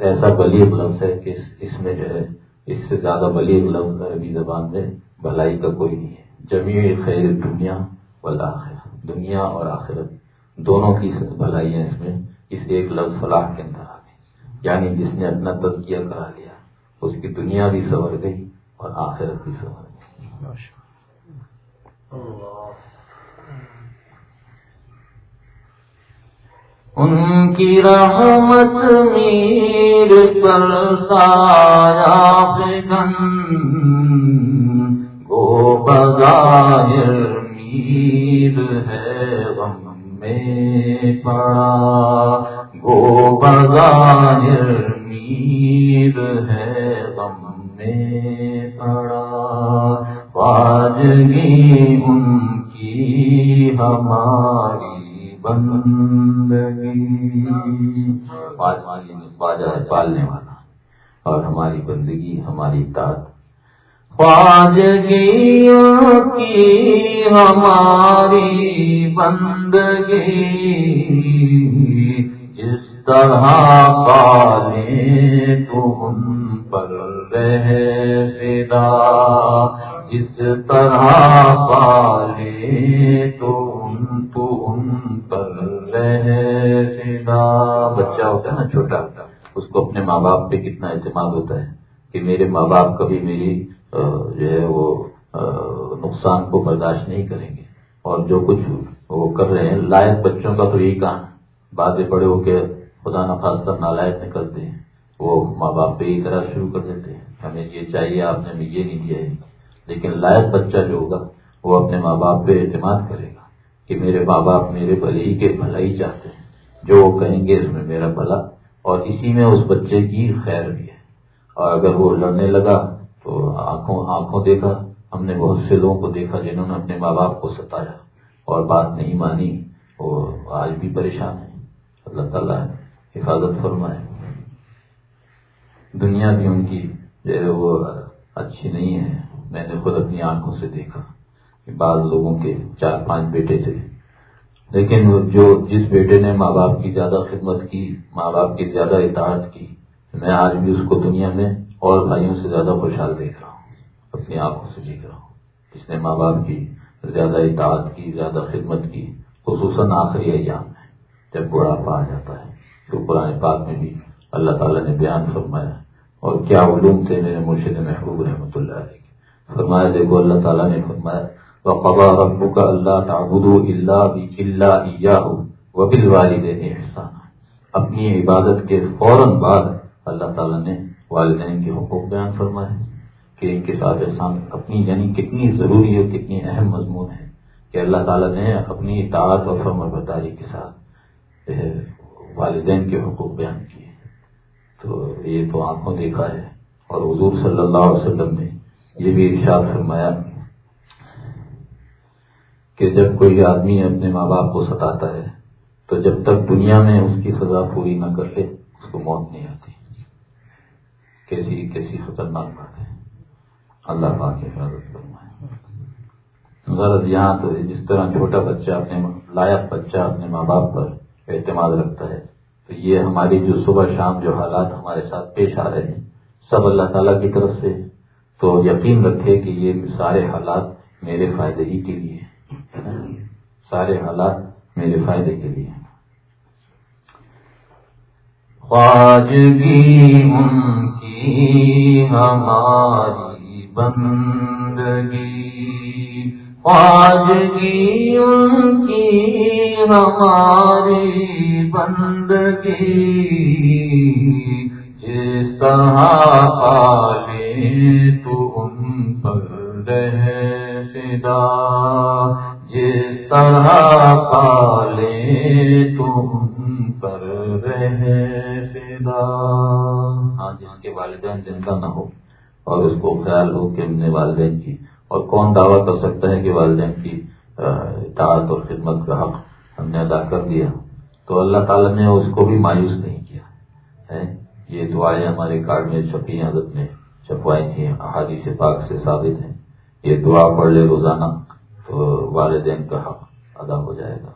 ایسا بلیغ لفظ ہے کہ اس میں جو ہے اس سے زیادہ بلیغ لفظ عربی زبان میں بھلائی کا کوئی نہیں ہے۔ جمی خیر دنیا والآخرہ۔ دنیا اور آخرت دونوں کی بھلائی ہیں اس میں اس ایک لفظ فلاح کے اندر آ گئی یعنی جس نے اپنا تزکیہ کرا لیا اس کی دنیا بھی سنور گئی اور آخرت بھی سنور گئی۔ ان کی رحمت میر پر سایا گن گو بظاہر میر ہے غم میں پڑا گو بظاہر میر ہے غم میں پڑا۔ واجگی ان کی ہماری بندگی۔ باجا ہے پالنے والا۔ اور ہماری بندگی، ہماری اطاعت خواجگی کی ہماری بندگی۔ جس طرح پالے تو ان پر فدا۔ جس طرح پالے تو ان تو ان بچہ ہوتا ہے نا چھوٹا، اس کو اپنے ماں باپ پہ کتنا اعتماد ہوتا ہے کہ میرے ماں باپ کبھی میری جو ہے وہ نقصان کو برداشت نہیں کریں گے۔ اور جو کچھ وہ کر رہے ہیں، لائق بچوں کا تو یہی کام، باتیں پڑے ہو کے خدا نخواستہ نالائق نکلتے ہیں۔ وہ ماں باپ پہ ہی طرح شروع کر دیتے ہیں۔ ہمیں یہ چاہیے، آپ نے ہمیں یہ نہیں دیا ہے۔ لیکن لائق بچہ جو ہوگا، وہ اپنے ماں باپ پہ اعتماد کرے گا۔ کہ میرے ماں باپ میرے بھلے کے بھلائی چاہتے ہیں۔ جو وہ کہیں گے اس میں میرا بھلا، اور اسی میں اس بچے کی خیر بھی ہے۔ اور اگر وہ لڑنے لگا تو آنکھوں آنکھوں دیکھا، ہم نے بہت سے لوگوں کو دیکھا جنہوں نے اپنے ماں باپ کو ستایا۔ اور بات نہیں مانی، وہ آج بھی پریشان ہے اللہ تعالیٰ حفاظت فرمائے۔ دنیا بھی ان کی، جو وہ اچھی نہیں ہے، میں نے خود اپنی آنکھوں سے دیکھا۔ بعض لوگوں کے چار پانچ بیٹے تھے۔ لیکن جو جس بیٹے نے ماں باپ کی زیادہ خدمت کی، ماں باپ کی زیادہ اطاعت کی، میں آج بھی اس کو دنیا میں اور بھائیوں سے زیادہ خوشحال دیکھ رہا ہوں۔ اپنی آنکھوں سے دیکھ رہا ہوں۔ اس نے ماں باپ کی زیادہ اطاعت کی، زیادہ خدمت کی، خصوصاً آخری ایام میں، جب بڑھاپا آ جاتا ہے۔ تو پرانے پاک میں بھی اللہ تعالیٰ نے بیان فرمایا، اور کیا علوم تھے میرے مرشد محبوب رحمۃ اللہ علیہ فرمایا، دیکھو، اللہ تعالیٰ نے فرمایا قبا ربو کا اللہ تعبد اللہ اللہ وبل والدین احسان اپنی عبادت کے فوراً بعد اللہ تعالیٰ نے والدین کے حقوق بیان فرمائے کہ ان کے ساتھ احسان اپنی یعنی کتنی ضروری اور کتنی اہم مضمون ہے کہ اللہ تعالیٰ نے اپنی اطاعت و فرم برداری کے ساتھ والدین کے حقوق بیان کیے۔ تو یہ تو آنکھوں دیکھا ہے اور حضور صلی اللہ علیہ وسلم نے یہ بھی ارشاد فرمایا کہ جب کوئی آدمی اپنے ماں باپ کو ستاتا ہے، تو جب تک دنیا میں اس کی سزا پوری نہ کر لے، اس کو موت نہیں آتی۔ کیسی کیسی خطرناک بات ہے۔ اللہ پاک حفاظت فرمائے۔ غرض یہاں تو جس طرح چھوٹا بچہ اپنے لائق بچہ اپنے ماں باپ پر اعتماد رکھتا ہے، تو یہ ہماری جو صبح شام جو حالات ہمارے ساتھ پیش آ رہے ہیں، سب اللہ تعالیٰ کی طرف سے، تو یقین رکھے کہ یہ سارے حالات میرے فائدے ہی کے لیے ہیں۔ سارے حالات میرے فائدے کے لیے خواجگی ان کی ہماری بندگی۔ خواجگی ان کی ہماری بندگی۔ جس طرح پالے تو ان پر فدا جس طرح پالے تو ان پر رہ فدا ہاں جس کے والدین زندہ نہ ہو اور اس کو خیال ہو کہ ہم نے والدین کی، اور کون دعویٰ کر سکتا ہے کہ والدین کی اطاعت اور خدمت کا حق ہم نے ادا کر دیا۔ تو اللہ تعالیٰ نے اس کو بھی مایوس نہیں کیا یہ دعائیں ہمارے کارڈ میں چھپی حضرت نے چھپوائی تھیں، احادیث پاک سے ثابت ہیں۔ یہ دعا پڑھ لے روزانہ تو والدین کا حق ادا ہو جائے گا۔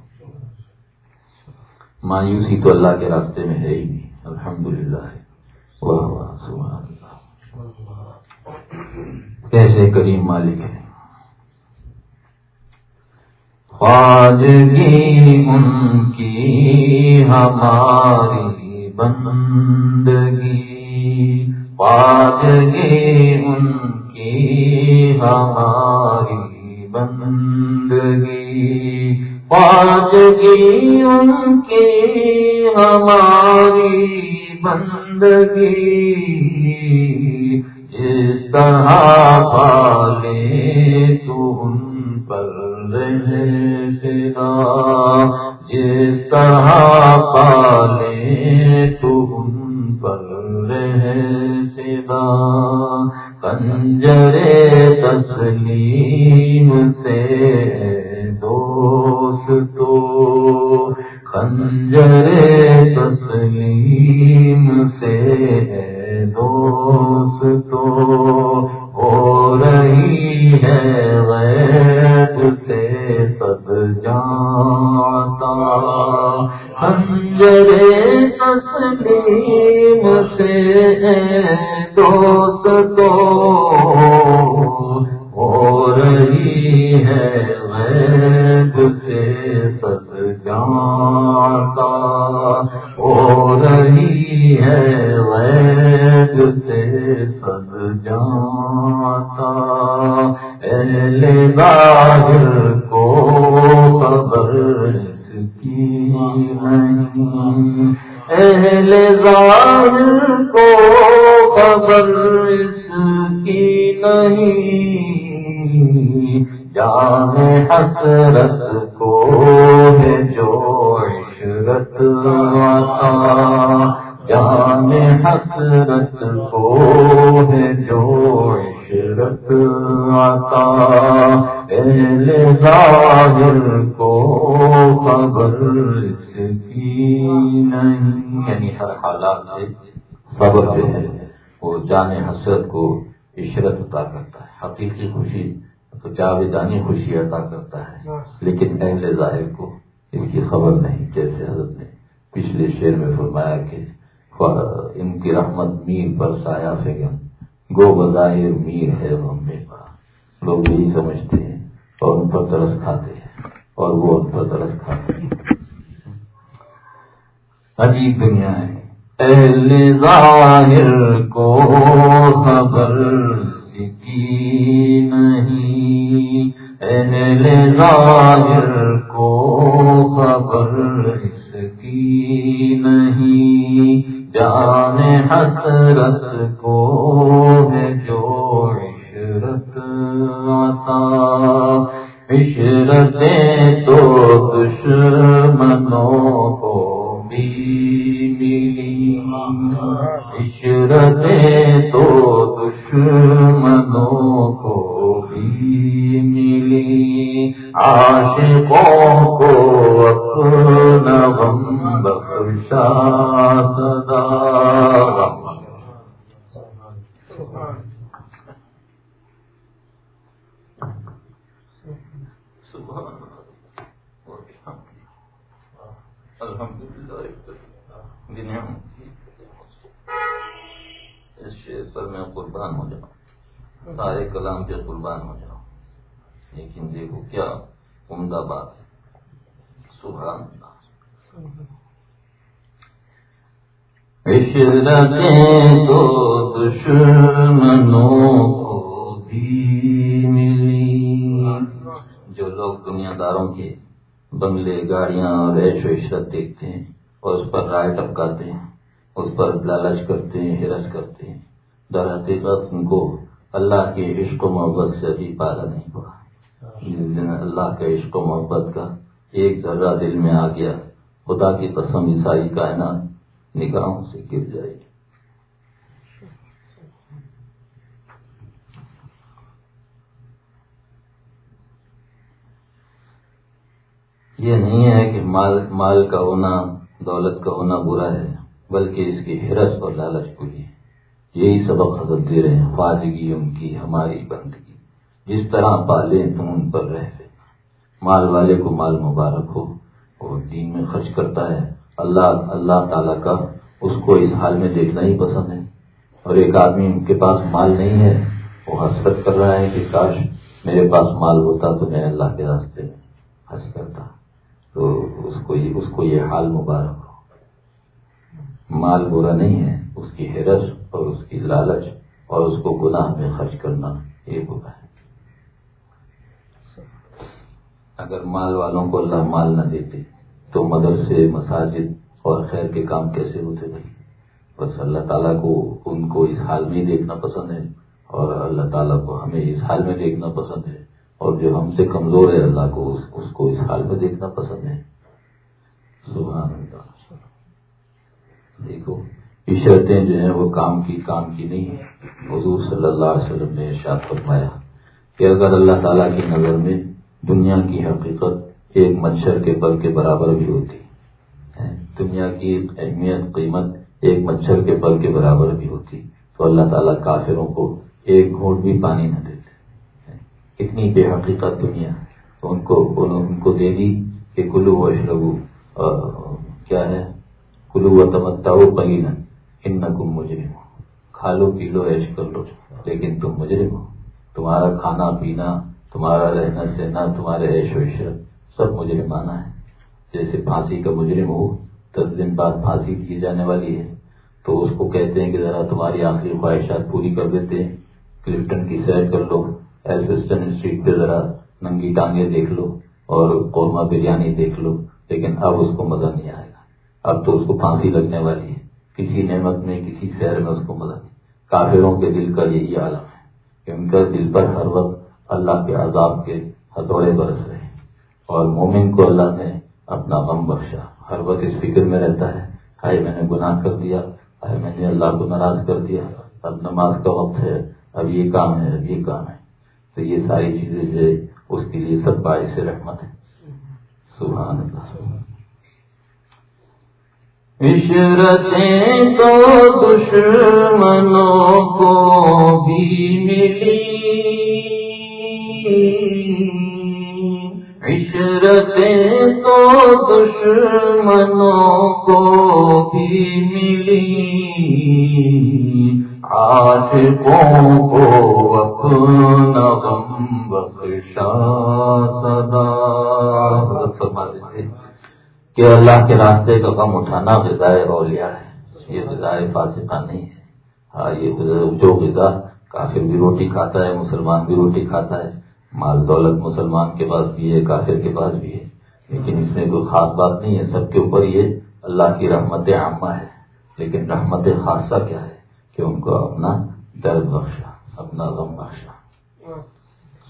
مایوسی تو اللہ کے راستے میں ہے ہی نہیں۔ الحمد للہ کیسے کریم مالک ہے خواجگی ان کی ہماری بندگی۔ خواجگی ان کی ہماری بندگی۔ خواجگی ان کی ہماری بندگی۔ جس طرح پالے تو ان پر سدا جس طرح پالے تو ان پر سدا کنجرے تسلیم سے دوست تو کنجرے تسلیم سے جان حسرت کو عشرت عطا کرتا ہے۔ حقیقی خوشی تو جاویدانی خوشی عطا کرتا ہے، لیکن اہل ظاہر کو اس کی خبر نہیں۔ جیسے حضرت نے پچھلے شعر میں فرمایا کہ ان کی رحمت میر پر سایہ فگن، گو بظاہر میر ہے ہم میں لوگ یہی سمجھتے ہیں اور ان پر ترس کھاتے ہیں، اور وہ ان پر ترس کھاتے ہیں۔ عجیب دنیا ہے۔ اہل ظاہر کو خبر کی نہیں۔ اہل ظاہر کو خبر اس کی نہیں۔ جان حسرت الحمد للہ اس شعر پر میں قربان ہو جاؤں سارے کلام پہ قربان ہو جاؤں لیکن دیکھو کیا عمدہ بات ہے۔ سبحان اللہ عشرتیں تو دشمنوں کو بھی جو لوگ دنیا داروں کے بنگلے گاڑیاں اور عیش و عشرت دیکھتے ہیں اور اس پر رائے ٹپکاتے ہیں، اس پر لالچ کرتے ہیں ہرس کرتے ہیں۔ در حقیقت ان کو اللہ کے عشق و محبت سے ابھی پالا نہیں پڑا جس دن اللہ کے عشق و محبت کا ایک ذرہ دل میں آ گیا۔ خدا کی قسم عیسائی کائنات نگاہوں سے گر جائے گی۔ یہ نہیں ہے کہ مال مال کا ہونا، دولت کا ہونا برا ہے، بلکہ اس کی ہرس اور لالچ بری ہے یہی سبق حضرت دے رہے ہیں خواجگی ان کی، ہماری بندگی۔ جس طرح پالے تم ان پر رہتے مال والے کو مال مبارک ہو اور دین میں خرچ کرتا ہے۔ اللہ اللہ تعالیٰ کا اس کو اس حال میں دیکھنا ہی پسند ہے۔ اور ایک آدمی ان کے پاس مال نہیں ہے، وہ حسرت کر رہا ہے کہ کاش میرے پاس مال ہوتا تو میں اللہ کے راستے میں ہنس کرتا۔ تو اس کو اس کو یہ حال مبارک ہو۔ مال برا نہیں ہے، اس کی حرس اور اس کی لالچ اور اس کو گناہ میں خرچ کرنا یہ برا ہے۔ اگر مال والوں کو اللہ مال نہ دیتے، تو مدرسے، مساجد اور خیر کے کام کیسے ہوتے بھائی؟ بس اللہ تعالیٰ کو ان کو اس حال میں دیکھنا پسند ہے اور اللہ تعالیٰ کو ہمیں اس حال میں دیکھنا پسند ہے۔ اور جو ہم سے کمزور ہے اللہ کو اس, اس کو اس حال میں دیکھنا پسند ہے۔ سبحان اللہ۔ دیکھو عشرتیں جو ہیں وہ کام کی کام کی نہیں ہے حضور صلی اللہ علیہ وسلم نے ارشاد فرمایا کہ اگر اللہ تعالیٰ کی نظر میں دنیا کی حقیقت ایک مچھر کے پر کے برابر بھی ہوتی ہے دنیا کی اہمیت قیمت ایک مچھر کے پر کے برابر بھی ہوتی تو اللہ تعالیٰ کافروں کو ایک گھونٹ بھی پانی نہ اتنی بے حقیقت دنیا تو ان کو ان کو دے دی کہ کلو و اشربو کیا ہے؟ کلو و تمتا کہیں نہ ان کم مجرم ہو کھا لو، پی لو ایش کر لو، لیکن تم مجرم ہو۔ تمہارا کھانا، پینا، تمہارا رہنا، سہنا، تمہارے ایش و عشرت، سب مجرمانہ ہے جیسے پھانسی کا مجرم ہو، دس دن بعد پھانسی کی جانے والی ہے، تو اس کو کہتے ہیں کہ ذرا تمہاری آخری خواہشات پوری کر دیتے ہیں۔ کلفٹن کی سیر کر لو۔ ایلفسٹن اسٹریٹ پہ ذرا ننگی ٹانگیں دیکھ لو اور قورمہ بریانی دیکھ لو، لیکن اب اس کو مزہ نہیں آئے گا۔ اب تو اس کو پھانسی لگنے والی ہے۔ کسی نعمت میں، کسی شہر میں اس کو مزہ نہیں۔ کافروں کے دل کا یہی عالم ہے کہ ان کا دل پر ہر وقت اللہ کے عذاب کے ہتھوڑے برس رہے۔ ہیں اور مومن کو اللہ نے اپنا غم بخشا۔ ہر وقت اس فکر میں رہتا ہے، ہائے میں نے گناہ کر دیا، ہائے میں نے اللہ کو ناراض کر دیا۔ اب نماز کا وقت ہے، اب یہ کام ہے، اب یہ کام ہے۔ تو یہ ساری چیزیں جو ہے، اس کے لیے سب باعث رحمت ہے سبحان اللہ۔ عشرتیں تو دشمنوں کو بھی ملی۔ عشرتیں تو دشمنوں کو بھی ملی۔ عاشقوں کو اپنا غم بخشا صدا کہ اللہ کے راستے کا غم اٹھانا غذائے اولیا ہے۔ یہ غذائے فاسقہ نہیں ہے۔ ہاں یہ جو غذا کافر بھی روٹی کھاتا ہے، مسلمان بھی روٹی کھاتا ہے، مال دولت مسلمان کے پاس بھی ہے، کافر کے پاس بھی ہے۔ لیکن اس میں کوئی خاص بات نہیں ہے۔ سب کے اوپر یہ اللہ کی رحمت عامہ ہے۔ لیکن رحمت خاصہ کیا ہے؟ کہ ان کو اپنا درد بخشا، اپنا غم بخشا۔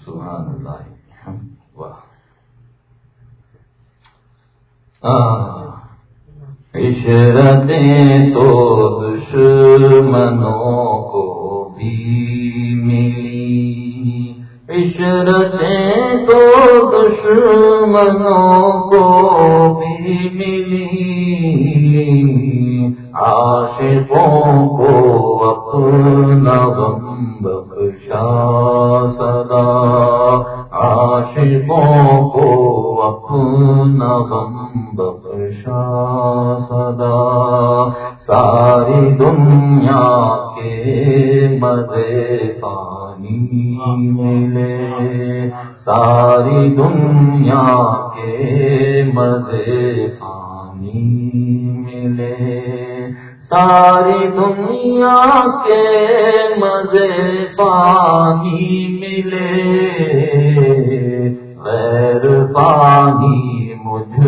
سبحان اللہ واہ عشرتیں تو دشمنوں کو بھی ملی۔ عشرتیں تو دشمنوں کو بھی ملی۔ عاشقوں کو بخشا صدا عاشقوں کو اپنا غم بخشا صدا ساری دنیا کے مزے پانی ملے ساری دنیا کے مزے پانی ملے ساری دنیا کے پانی ملے، غیر پانی مجھ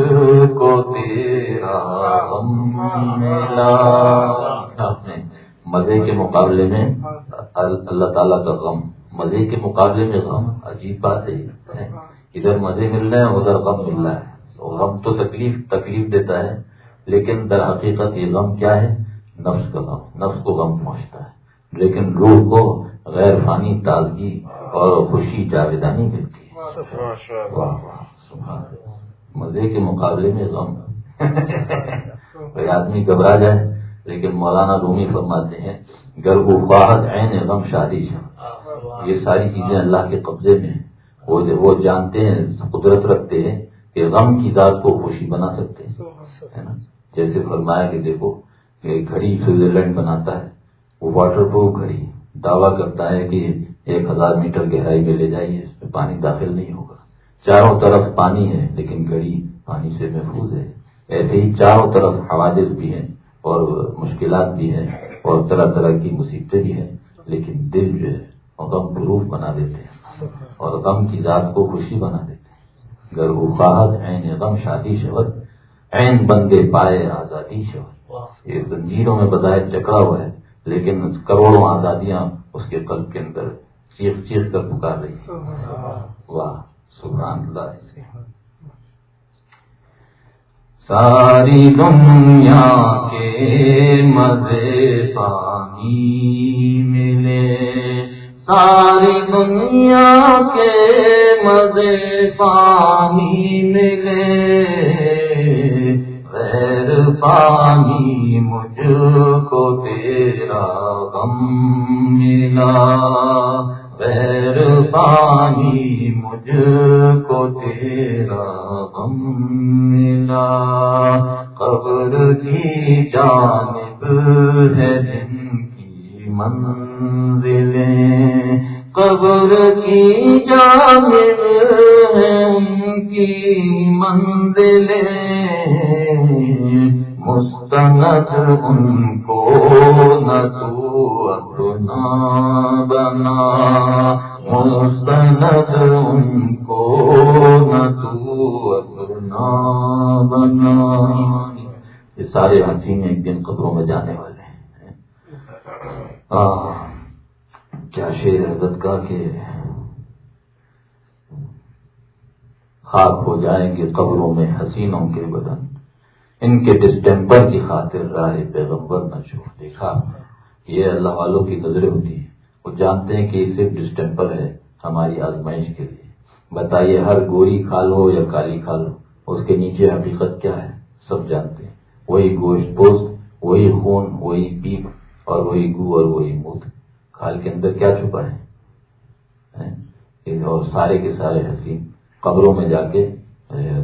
کو تیرا غم ملا۔ مزے کے مقابلے میں اللہ تعالیٰ کا غم، مزے کے مقابلے میں غم، عجیب بات ہے ادھر مزے مل رہے ہیں، ادھر غم مل رہا ہے۔ غم تو تکلیف تکلیف دیتا ہے، لیکن در حقیقت یہ غم کیا ہے؟ نفس کا غم، نفس کو غم پہنچتا ہے۔ لیکن روح کو غیر فانی تازگی اور خوشی جاویدانی ملتی ہے۔ مزے کے مقابلے میں غم۔ کوئی آدمی گھبرا جائے لیکن مولانا رومی فرماتے ہیں گر وہ باہر عین غم شادی یہ ساری چیزیں اللہ کے قبضے میں وہ جانتے ہیں قدرت رکھتے ہیں کہ غم کی ذات کو خوشی بنا سکتے ہیں۔ جیسے فرمایا کہ دیکھو کہ گھڑی سوئٹزرلینڈ بناتا ہے وہ واٹر پروف گھڑی دعویٰ کرتا ہے کہ ایک ہزار میٹر گہرائی میں لے جائیے، اس میں پانی داخل نہیں ہوگا۔ چاروں طرف پانی ہے، لیکن گھڑی پانی سے محفوظ ہے۔ ایسے ہی چاروں طرف حوادث بھی ہیں اور مشکلات بھی ہیں اور طرح طرح کی مصیبتیں بھی ہیں، لیکن دل جو ہے غم پروف بنا دیتے ہیں۔ اور غم کی ذات کو خوشی بنا دیتے ہیں۔ گر وہ عین غم، شادی شبت عین بندے، پائے آزادی شبت یہ زنجیروں میں بظاہر چکرا ہوا ہے۔ لیکن کروڑوں آزادیاں اس کے قلب کے اندر چیخ چیخ کر پکار رہی واہ سبحان اللہ۔ ساری دنیا کے مزے پانی ملے۔ ساری دنیا کے مزے پانی ملے۔ غیر پانی مجھ کو تیرا غم ملا۔ غیر پانی مجھ کو تیرا غم ملا۔ قبر کی جانب ہے جن کی من منزلیں۔ قبر کی جانب ان کی منزلیں مستند ان کو نہ تو اپنا بنا مستند ان کو نہ تو اپنا بنا یہ سارے حسین ایک دن قبروں میں جانے والے ہیں۔ کیا شیر حضرت کا کہ خاک ہو جائیں گے قبروں میں حسینوں کے بدن۔ ان کے ڈسٹمپر کی خاطر راہ پیغمبر نہ چھوڑ۔ دیکھا، یہ اللہ والوں کی نظریں ہوتی ہیں۔ وہ جانتے ہیں کہ یہ صرف ڈسٹمپر ہے ہماری آزمائش کے لیے۔ بتائیے، ہر گوری کھال ہو یا کالی کھال ہو، اس کے نیچے حقیقت کیا ہے؟ سب جانتے ہیں۔ وہی گوشت پوست، وہی خون، وہی پیپ اور وہی گو اور وہی موت۔ کھال کے اندر کیا چھپا ہے؟ اور سارے کے سارے حسین قبروں میں جا کے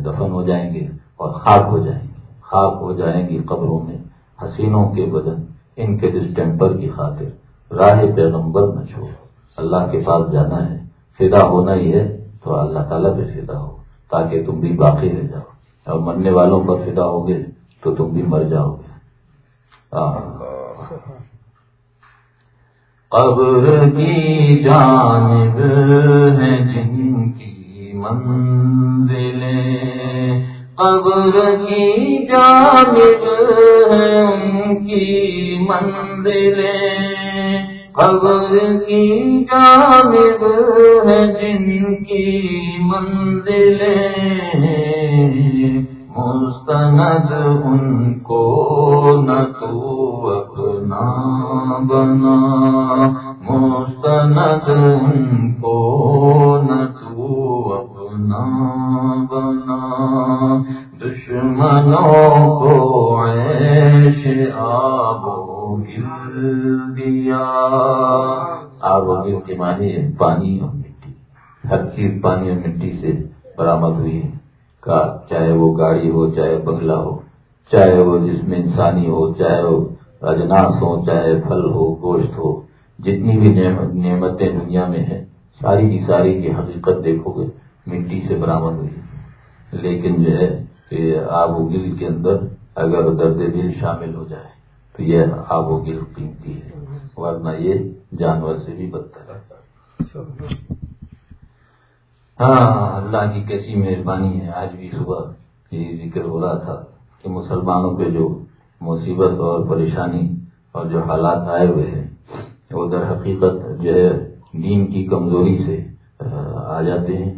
دفن ہو جائیں گے اور خاک ہو جائیں گے۔ خاک ہو جائیں گی قبروں میں، حسینوں کے بدن، ان کے ڈسٹمپر کی خاطر۔ راہ پیغمبر نہ چھوڑ اللہ کے پاس جانا ہے۔ فدا ہونا ہی ہے، تو اللہ تعالیٰ پہ فدا ہو۔ تاکہ تم بھی باقی رہ جاؤ۔ اور مرنے والوں پر فدا ہوگے، تو تم بھی مر جاؤ گے۔ قبر کی جانب ہے جن کی منزلیں۔ قبر کی جانب ہے ان کی منزلیں۔ قبر کی جانب ہے جن کی منزلیں۔ مستند ان کو نہ و پانی اور مٹی۔ ہر چیز پانی اور مٹی سے برآمد ہوئی ہے۔ کا چاہے وہ گاڑی ہو، چاہے بنگلہ ہو، چاہے وہ جس میں انسانی ہو، چاہے وہ اجناس ہو، چاہے پھل ہو، گوشت ہو، جتنی بھی نعمتیں دنیا میں ہیں، ساری کی ساری کی حقیقت دیکھو گے، مٹی سے برآمد ہوئی لیکن جو ہے آب و گل کے اندر اگر درد دل شامل ہو جائے، تو یہ آب و گل قیمتی ہے۔ ورنہ یہ جانور سے بھی بدتر ہے۔ ہاں،, ہاں اللہ کی کیسی مہربانی ہے۔ آج بھی صبح یہ ذکر ہو رہا تھا کہ مسلمانوں پہ جو مصیبت اور پریشانی اور جو حالات آئے ہوئے ہیں، وہ در حقیقت جو ہے دین کی کمزوری سے، آ جاتے ہیں۔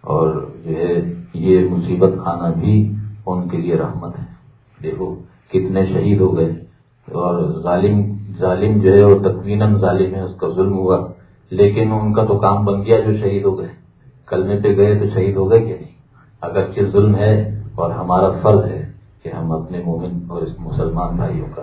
اور جو ہے یہ مصیبت کھانا بھی ان کے لیے رحمت ہے۔ دیکھو کتنے شہید ہو گئے اور ظالم ظالم جو ہے وہ تقویناً ظالم ہے، اس کا ظلم ہوا۔ لیکن ان کا تو کام بن گیا جو شہید ہو گئے۔ کلمے پہ گئے تو شہید ہو گئے کہ نہیں؟ اگرچہ ظلم ہے اور ہمارا فرض ہے کہ ہم اپنے مومن اور اس مسلمان بھائیوں کا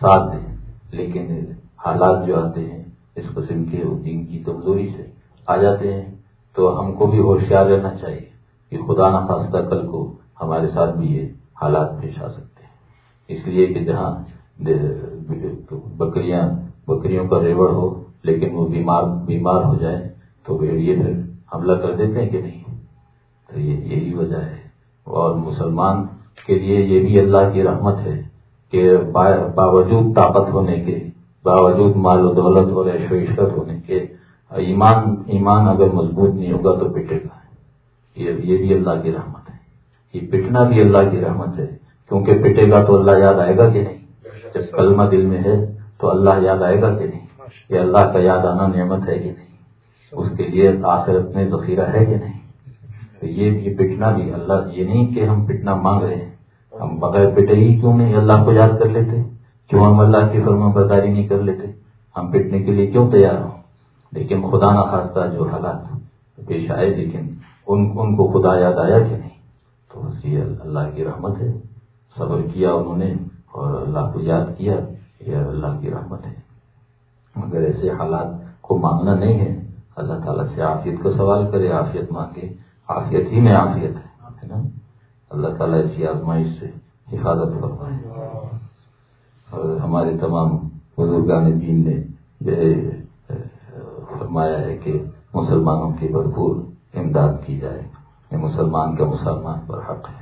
ساتھ دیں۔ لیکن حالات جو آتے ہیں، اس قسم کے دین کی کمزوری سے آ جاتے ہیں۔ تو ہم کو بھی ہوشیار رہنا چاہیے کہ خدا نخواستہ کل کو ہمارے ساتھ بھی یہ حالات پیش آ سکتے ہیں۔ اس لیے کہ جہاں بکریاں بکریوں کا ریوڑ ہو لیکن وہ بیمار بیمار ہو جائے تو یہ پھر حملہ کر دیتے ہیں کہ نہیں؟ تو یہ یہی وجہ ہے۔ اور مسلمان کے لیے یہ بھی اللہ کی رحمت ہے کہ باوجود طاقت ہونے کے، باوجود مال و دولت اور عیش و عشرت ہونے کے، ایمان ایمان اگر مضبوط نہیں ہوگا تو پٹے گا یہ بھی اللہ کی رحمت ہے۔ یہ پٹنا بھی اللہ کی رحمت ہے۔ کیونکہ پٹے گا تو اللہ یاد آئے گا کہ نہیں؟ جب کلمہ دل میں ہے تو اللہ یاد آئے گا کہ نہیں؟ یہ اللہ کا یاد آنا نعمت ہے کہ نہیں؟ اس کے لیے آخرت میں ذخیرہ ہے کہ نہیں؟ تو یہ پٹنا بھی اللہ یہ نہیں کہ ہم پٹنا مانگ رہے ہیں۔ ہم بغیر پٹے ہی کیوں نہیں اللہ کو یاد کر لیتے؟ کیوں ہم اللہ کی فرما برداری نہیں کر لیتے؟ ہم پٹنے کے لیے کیوں تیار ہوں؟ لیکن خدا نخواستہ جو حالات پیش آئے، لیکن ان ان کو خدا یاد آیا کہ نہیں؟ تو بس یہ اللہ کی رحمت ہے۔ صبر کیا انہوں نے اور اللہ کو یاد کیا یہ اللہ کی رحمت ہے۔ مگر ایسے حالات کو مانگنا نہیں ہے۔ اللہ تعالیٰ سے عافیت کا سوال کرے، عافیت مانگے۔ عافیت ہی میں عافیت ہے نا؟ اللہ تعالیٰ ایسی آزمائش سے حفاظت فرمائے۔ اور ہمارے تمام بزرگان دین نے فرمایا ہے کہ مسلمانوں کی بھرپور امداد کی جائے۔ یہ مسلمان کا مسلمان پر حق ہے۔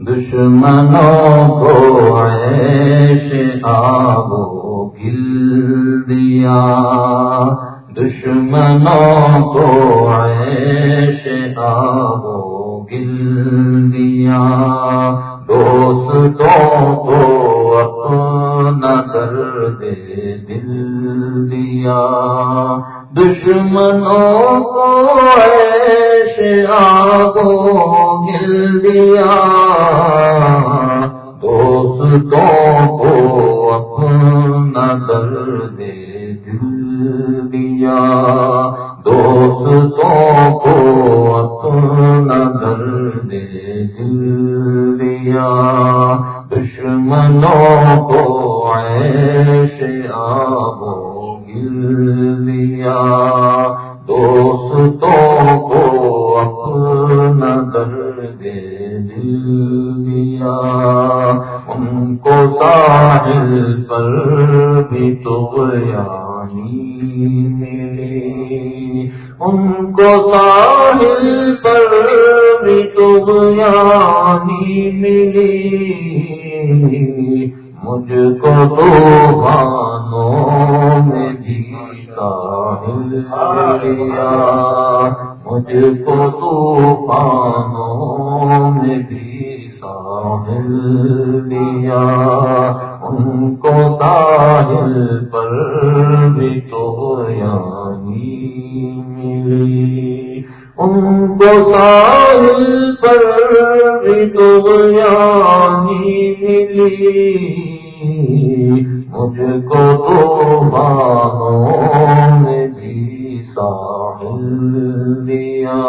دشمنوں کو عیش آبو گل دیا۔ دشمنوں کو عیش آبو گل دیا۔ دوستوں کو اپنا درد دل دیا۔ دشمنوں کو عیش آبو گل دیا۔ دوستوں کو اپنا درد دل دیا۔ دوستوں کو اپنا درد دل دیا۔ دشمنوں کو عیش آبو گل دیا۔ دوستوں کو اپنا درد دل دیا۔ ان کو ساحل پر بھی تو ملی۔ ان کو ساحل پر بھی تو یعنی ملی۔ مجھ کو تو بانوں مجھ کو تو بانوں میں بھی ساحل لیا ان کو ساحل پر بھی تو یعنی ملی ان کو ساحل پر بھی تو یعنی ملی مجھ کو تو دیا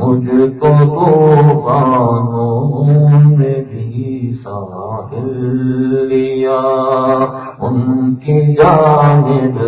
مجھ کو بانوں نے بھی ساحل لیا۔ ان کی جانب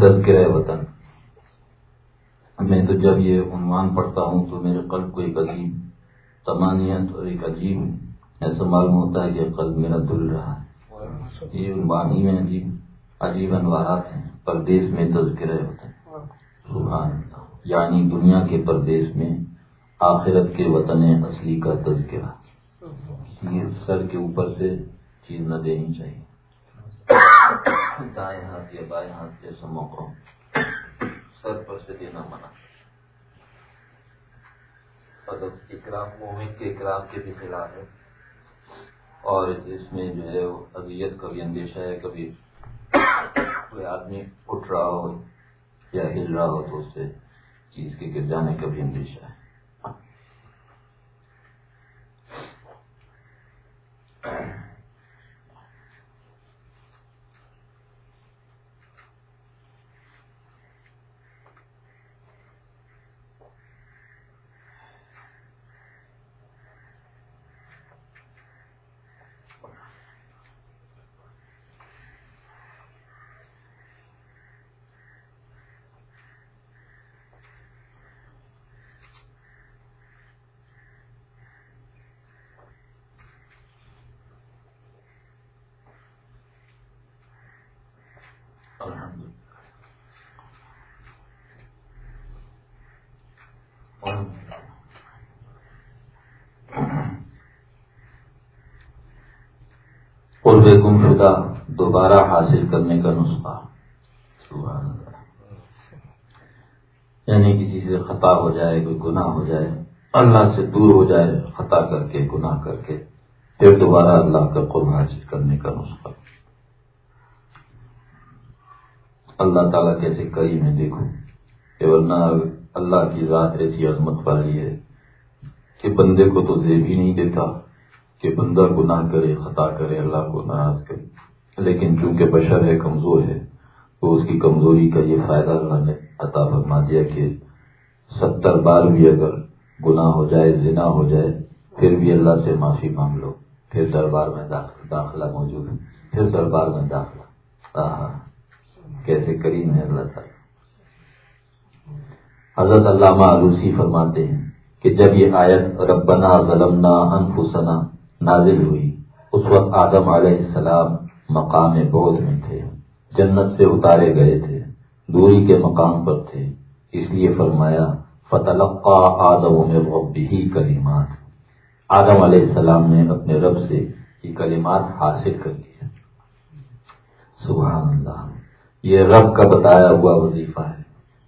تذکرہ وطن۔ میں تو جب یہ عنوان پڑھتا ہوں تو میرے قلب کو ایک عجیب تمانیت اور ایک عجیب ایسا معلوم ہوتا ہے کہ قلب میرا دل رہا ہے۔ یہ عنوان ہی میں عجیب عجیب انوارات ہیں۔ پردیش میں تذکرہ وطن۔ سبحان اللہ یعنی دنیا کے پردیش میں آخرت کے وطن اصلی کا تذکرہ۔ یہ سر کے اوپر سے چیز نہ دینی چاہیے۔ دائیں ہاتھ یا بائیں ہاتھ جیسا موقع سر پر سے دینا منع۔ اکرام مومن کے اکرام کے بھی خلاف ہے۔ اور اس میں جو ہے اذیت کا بھی اندیشہ ہے۔ کبھی کوئی آدمی اٹھ رہا ہو یا ہل رہا ہو تو اس سے چیز کے گر جانے کا بھی اندیشہ ہے۔ قرب گم شدہ دوبارہ حاصل کرنے کا نسخہ۔ یعنی کسی سے خطا ہو جائے، کوئی گناہ ہو جائے، اللہ سے دور ہو جائے، خطا کر کے، گناہ کر کے، پھر دوبارہ اللہ کا قرب حاصل کرنے کا نسخہ۔ اللہ تعالیٰ کیسے کئی میں دیکھوں کہ ورنہ اللہ کی ذات ایسی عظمت والی ہے کہ بندے کو تو زیب ہی نہیں دیتا۔ کہ بندہ گناہ کرے، خطا کرے، اللہ کو ناراض کرے۔ لیکن چونکہ بشر ہے، کمزور ہے، تو اس کی کمزوری کا یہ فائدہ اللہ نے عطا فرما دیا کہ ستر بار بھی اگر گناہ ہو جائے، زنا ہو جائے، پھر بھی اللہ سے معافی مانگ لو۔ پھر دربار میں داخلہ موجود ہے۔ پھر دربار میں داخلہ۔ کیسے کریم ہے اللہ تعالیٰ۔ حضرت علامہ علوسی فرماتے ہیں کہ جب یہ آیت ربنا ظلمنا انفسنا نازل ہوئی۔ اس وقت آدم علیہ السلام مقام بودھ میں تھے۔ جنت سے اتارے گئے تھے۔ دوری کے مقام پر تھے۔ اس لیے فرمایا فتح آدم میں بھی کلیمات آدم علیہ السلام نے اپنے رب سے یہ کلمات حاصل کر لیے۔ سبحان اللہ۔ یہ رب کا بتایا ہوا وظیفہ ہے۔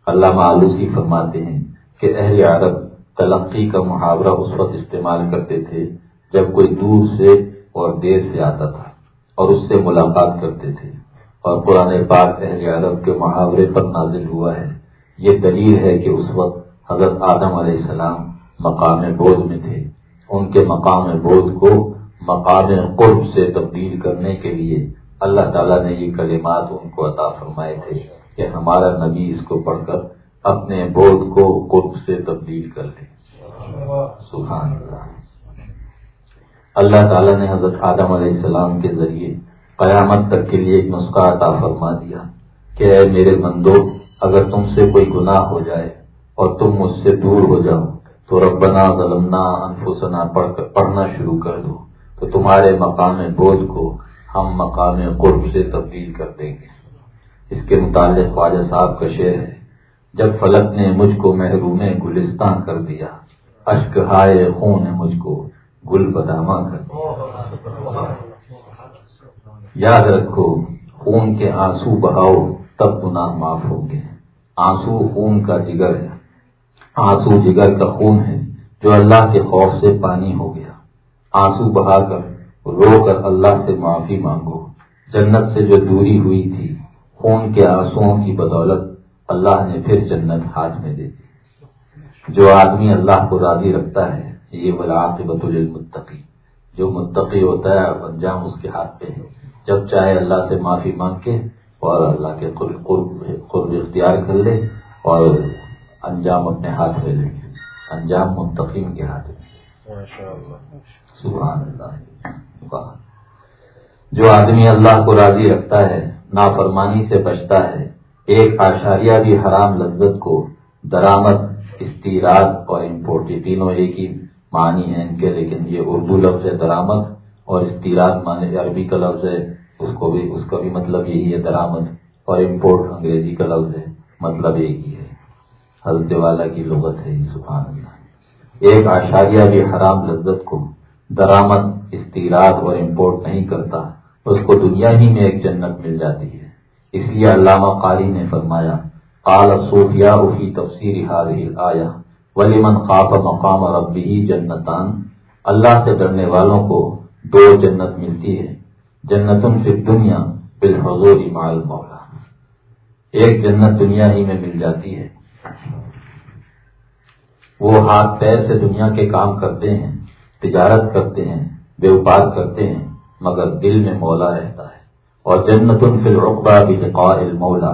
اللہ معلوسی فرماتے ہیں کہ اہل عرب تلقی کا محاورہ اس وقت استعمال کرتے تھے۔ جب کوئی دور سے اور دیر سے آتا تھا اور اس سے ملاقات کرتے تھے اور قرآن پاک اہل عرب کے محاورے پر نازل ہوا ہے، یہ دلیل ہے کہ اس وقت حضرت آدم علیہ السلام مقام بودھ میں تھے۔ ان کے مقام بودھ کو مقام قرب سے تبدیل کرنے کے لیے اللہ تعالیٰ نے یہ کلمات ان کو عطا فرمائے تھے کہ ہمارا نبی اس کو پڑھ کر اپنے بودھ کو قرب سے تبدیل کر لے۔ سبحان اللہ۔ اللہ تعالیٰ نے حضرت آدم علیہ السلام کے ذریعے قیامت تک کے لیے ایک نسخہ عطا فرما دیا کہ اے میرے بندو، اگر تم سے کوئی گناہ ہو جائے اور تم مجھ سے دور ہو جاؤ، تو ربنا ظلمنا انفسنا پڑھنا شروع کر دو، تو تمہارے مقام بودھ کو ہم مقام قرب سے تبدیل کر دیں گے۔ اس کے متعلق خواجہ صاحب کا شعر ہے، جب فلک نے مجھ کو محروم گلستان کر دیا، اشک ہائے خون مجھ کو گل بداما کر یاد رکھو خون کے آنسو بہاؤ تب گناہ معاف ہوں گے۔ آنسو خون کا جگر ہے۔ آنسو جگر کا خون ہے جو اللہ کے خوف سے پانی ہو گیا۔ آنسو بہا کر رو کر اللہ سے معافی مانگو۔ جنت سے جو دوری ہوئی تھی خون کے آنسو کی بدولت اللہ نے پھر جنت ہاتھ میں دے دی۔ جو آدمی اللہ کو راضی رکھتا ہے یہ بلاقبت المتقی جو متقی ہوتا ہے انجام اس کے ہاتھ پہ ہے۔ جب چاہے اللہ سے معافی مانگ کے اور اللہ کے قرب قرب اختیار کر لے اور انجام اپنے ہاتھ میں لے انجام منتقم کے ہاتھ میں۔ سبحان اللہ جو آدمی اللہ کو راضی رکھتا ہے نافرمانی سے بچتا ہے ایک آشاریہ بھی حرام لذت کو درامد استیراد اور امپورٹ یہ تینوں ایک ہی معنی ہیں ان کے، لیکن یہ اردو لفظ ہے درامد اور استیراد معنی عربی کا لفظ ہے، اس کو بھی، اس کا بھی مطلب یہی ہے درامد اور امپورٹ انگریزی کا لفظ ہے مطلب ایک ہی ہے۔ حضرت والا کی لغت ہے سبحان اللہ۔ ایک آشاریہ بھی حرام لذت کو درامد استیراد اور امپورٹ نہیں کرتا، اس کو دنیا ہی میں ایک جنت مل جاتی ہے۔ اس لیے علامہ قاری نے فرمایا، قال صوفیا فی تفسیر آیا من خواب مقام اور اب جنتان اللہ سے ڈرنے والوں کو دو جنت ملتی ہے جنتم سے دنیا بالحضور مال مولا ایک جنت دنیا ہی میں مل جاتی ہے۔ وہ ہاتھ پیر سے دنیا کے کام کرتے ہیں، تجارت کرتے ہیں ویوپار کرتے ہیں، مگر دل میں مولا رہتا ہے۔ اور جنت فی الرقبہ بھی مولا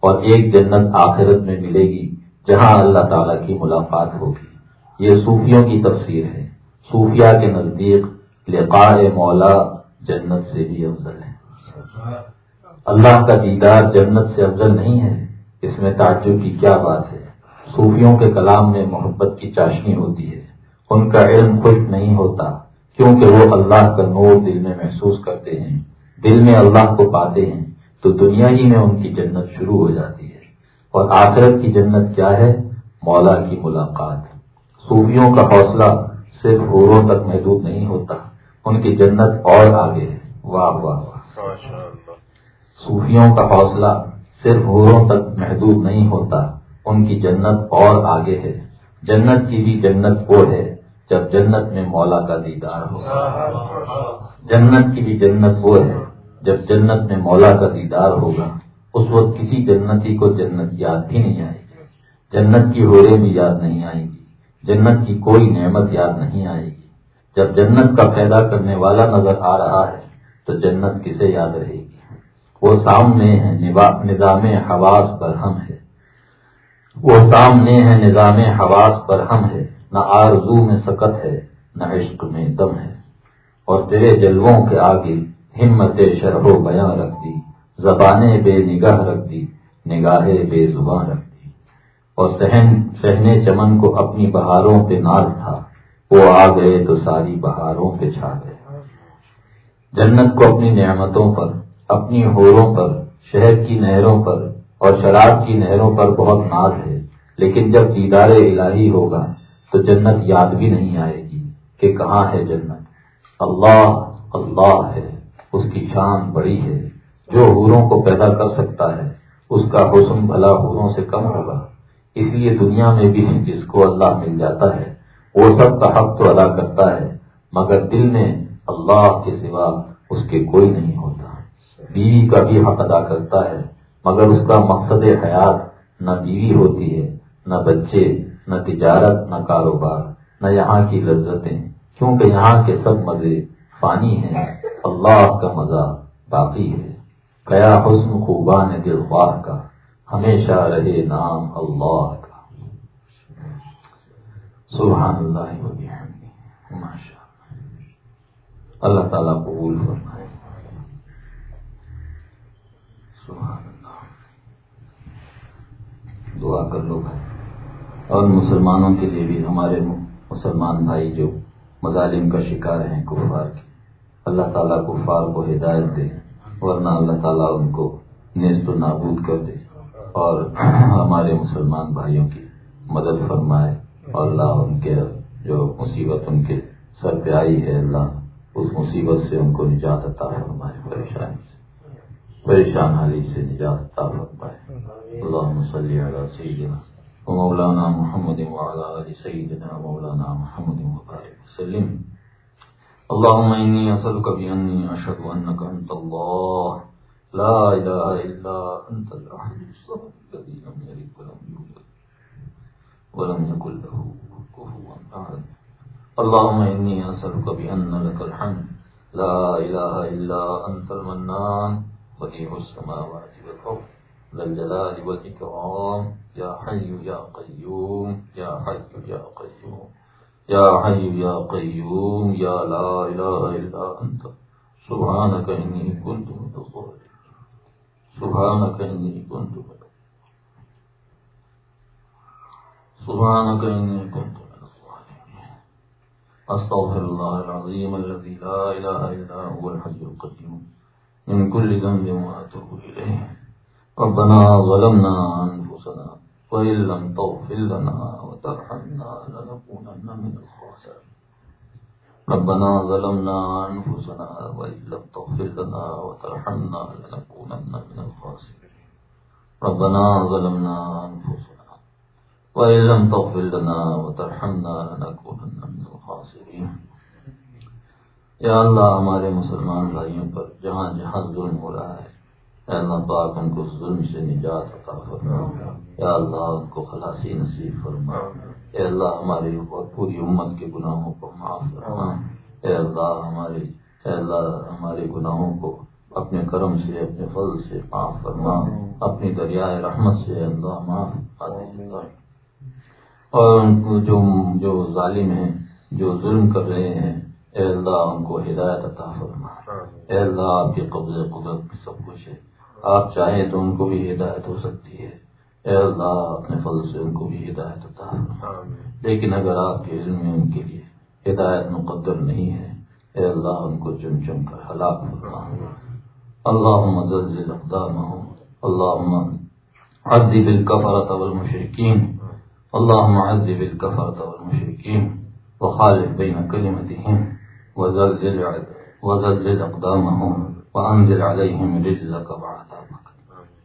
اور ایک جنت آخرت میں ملے گی جہاں اللہ تعالی کی ملاقات ہوگی۔ یہ صوفیوں کی تفسیر ہے۔ صوفیہ کے نزدیک لقاء مولا جنت سے بھی افضل ہے۔ اللہ کا دیدار جنت سے افضل نہیں ہے۔ اس میں تعجب کی کیا بات ہے؟ صوفیوں کے کلام میں محبت کی چاشنی ہوتی ہے۔ ان کا علم خوش نہیں ہوتا، کیونکہ وہ اللہ کا نور دل میں محسوس کرتے ہیں۔ دل میں اللہ کو پاتے ہیں، تو دنیا ہی میں ان کی جنت شروع ہو جاتی ہے۔ اور آخرت کی جنت کیا ہے؟ مولا کی ملاقات۔ صوفیوں کا حوصلہ صرف غوروں تک محدود نہیں ہوتا ان کی جنت اور آگے ہے۔ واہ واہ واہ۔ صوفیوں کا حوصلہ صرف غوروں تک محدود نہیں ہوتا ان کی جنت اور آگے ہے۔ جنت کی بھی جنت وہ ہے جب جنت میں مولا کا دیدار ہوگا جنت کی بھی جنت وہ ہے جب جنت میں مولا کا دیدار ہوگا۔ اس وقت کسی جنتی کو جنت یاد بھی نہیں آئے گی۔ جنت کی ہورے بھی یاد نہیں آئے گی۔ جنت کی کوئی نعمت یاد نہیں آئے گی۔ جب جنت کا پیدا کرنے والا نظر آ رہا ہے، تو جنت کسے یاد رہے گی؟ وہ سامنے ہے نظام حواس پر ہم ہے۔ وہ سامنے ہے نظام حواس پر ہم ہے۔ نہ آرزو میں سکت ہے، نہ عشق میں دم ہے۔ اور تیرے جلووں کے آگے ہمت شرح و بیاں رکھ دی۔ زبانیں بے نگاہ رکھ دی نگاہیں بے زباں رکھ دی اور سہن، سہنے چمن کو اپنی بہاروں پہ ناز تھا وہ آ گئے تو ساری بہاروں پہ چھا گئے۔ جنت کو اپنی نعمتوں پر، اپنی ہوروں پر، شہر کی نہروں پر اور شراب کی نہروں پر بہت ناز ہے۔ لیکن جب دیدار الہی ہوگا تو جنت یاد بھی نہیں آئے گی کہ کہاں ہے جنت۔ اللہ اللہ ہے، اس کی شان بڑی ہے۔ جو حوروں کو پیدا کر سکتا ہے، اس کا حسن بھلا حوروں سے کم ہوگا۔ اس لیے دنیا میں بھی جس کو اللہ مل جاتا ہے، وہ سب کا حق تو ادا کرتا ہے، مگر دل میں اللہ کے سوا اس کے کوئی نہیں ہوتا۔ بیوی کا بھی حق ادا کرتا ہے، مگر اس کا مقصد حیات نہ بیوی ہوتی ہے، نہ بچے، نہ تجارت، نہ کاروبار، نہ یہاں کی لذتیں۔ کیونکہ یہاں کے سب مزے فانی ہیں، اللہ کا مزہ باقی ہے۔ کیا حسن خوبان دل خواہ کا؟ ہمیشہ رہے نام اللہ کا۔ سبحان اللہ ماشاء اللہ تعالیٰ قبول فرمائے۔ سبحان اللہ دعا کر لو بھائی۔ اور مسلمانوں کے لیے بھی ہمارے مسلمان بھائی جو مظالم کا شکار ہیں، کفار کے۔ اللہ تعالیٰ کفار کو ہدایت دے۔ ورنہ اللہ تعالیٰ ان کو نیست و نابود کر دے اور ہمارے مسلمان بھائیوں کی مدد فرمائے۔ اور اللہ ان کے جو مصیبت ان کے سر پہ آئی ہے، اللہ اس مصیبت سے ان کو نجات عطا فرمائے، پریشانی سے، پریشان حالی سے نجات عطا فرمائے۔ اللہ مسلم سیدنا ومولانا محمد وعلى آل سيدنا مولانا محمد وبارك وسلم۔ اللهم إني أسألك بأني أشهد أنك أنت الله. لا إله إلا أنت الأحد الصمد الذي لم يلد ولم يولد ولم يكن له كفوا أحد. اللهم إني أسألك بأن لك الحمد. لا إله إلا أنت المنان. بديع السماوات والأرض. ذا الجلال والإكرام. يا حي يا قيوم. يا حي يا قيوم. يا حي يا قيوم يا لا إله إلا أنت. سبحانك إني كنت من الظالمين. سبحانك إني كنت من سبحانك إني كنت من الظالمين. أستغفر الله العظيم الذي لا إله إلا هو الحي القيوم. من كل ذنب وأتوب إليه. ربنا ظلمنا أنفسنا وإن لم تغفر لنا وترحمنا لنكونن من الخاسرين. ربنا ظلمنا أنفسنا وإن لم تغفر لنا وترحمنا لنكونن من الخاسرين. ربنا ظلمنا أنفسنا وإن لم تغفر لنا وترحمنا لنكونن من الخاسرين. یا اللہ ہمارے مسلمان بھائیوں پر جہاں جہاں ظلم ہو رہا ہے اللہ پاک ان کو ظلم سے نجات عطا فرما۔ یا اللہ ان کو خلاصی نصیب فرما۔ اے اللہ ہماری اور پوری امت کے گناہوں کو معاف فرما۔ اے اللہ ہمارے، اے اللہ ہمارے گناہوں کو اپنے کرم سے، اپنے فضل سے معاف فرما۔ اپنی دریائے رحمت سے اللہ معاف اور ان کو جو جو ظالم ہیں، جو ظلم کر رہے ہیں، اے اللہ ان کو ہدایت عطا فرما۔ اے اللہ آپ کے قبضے قدرت میں سب کچھ ہے۔ آپ چاہیں تو ان کو بھی ہدایت ہو سکتی ہے۔ اے اللہ اپنے فضل سے ان کو بھی ہدایت عطا فرما۔ لیکن اگر آپ کے علم میں ان کے لیے ہدایت مقدر نہیں ہے اے اللہ ان کو چن چن کر ہلاک فرما۔ اللہ مزل اقدامهم اللهم عذب الكفرة والمشركين اللهم عذب الكفرة والمشركين وخالف بين كلمتهم وزلزل وزلزل أقدامهم وأنزل عليهم رجزك وعذابك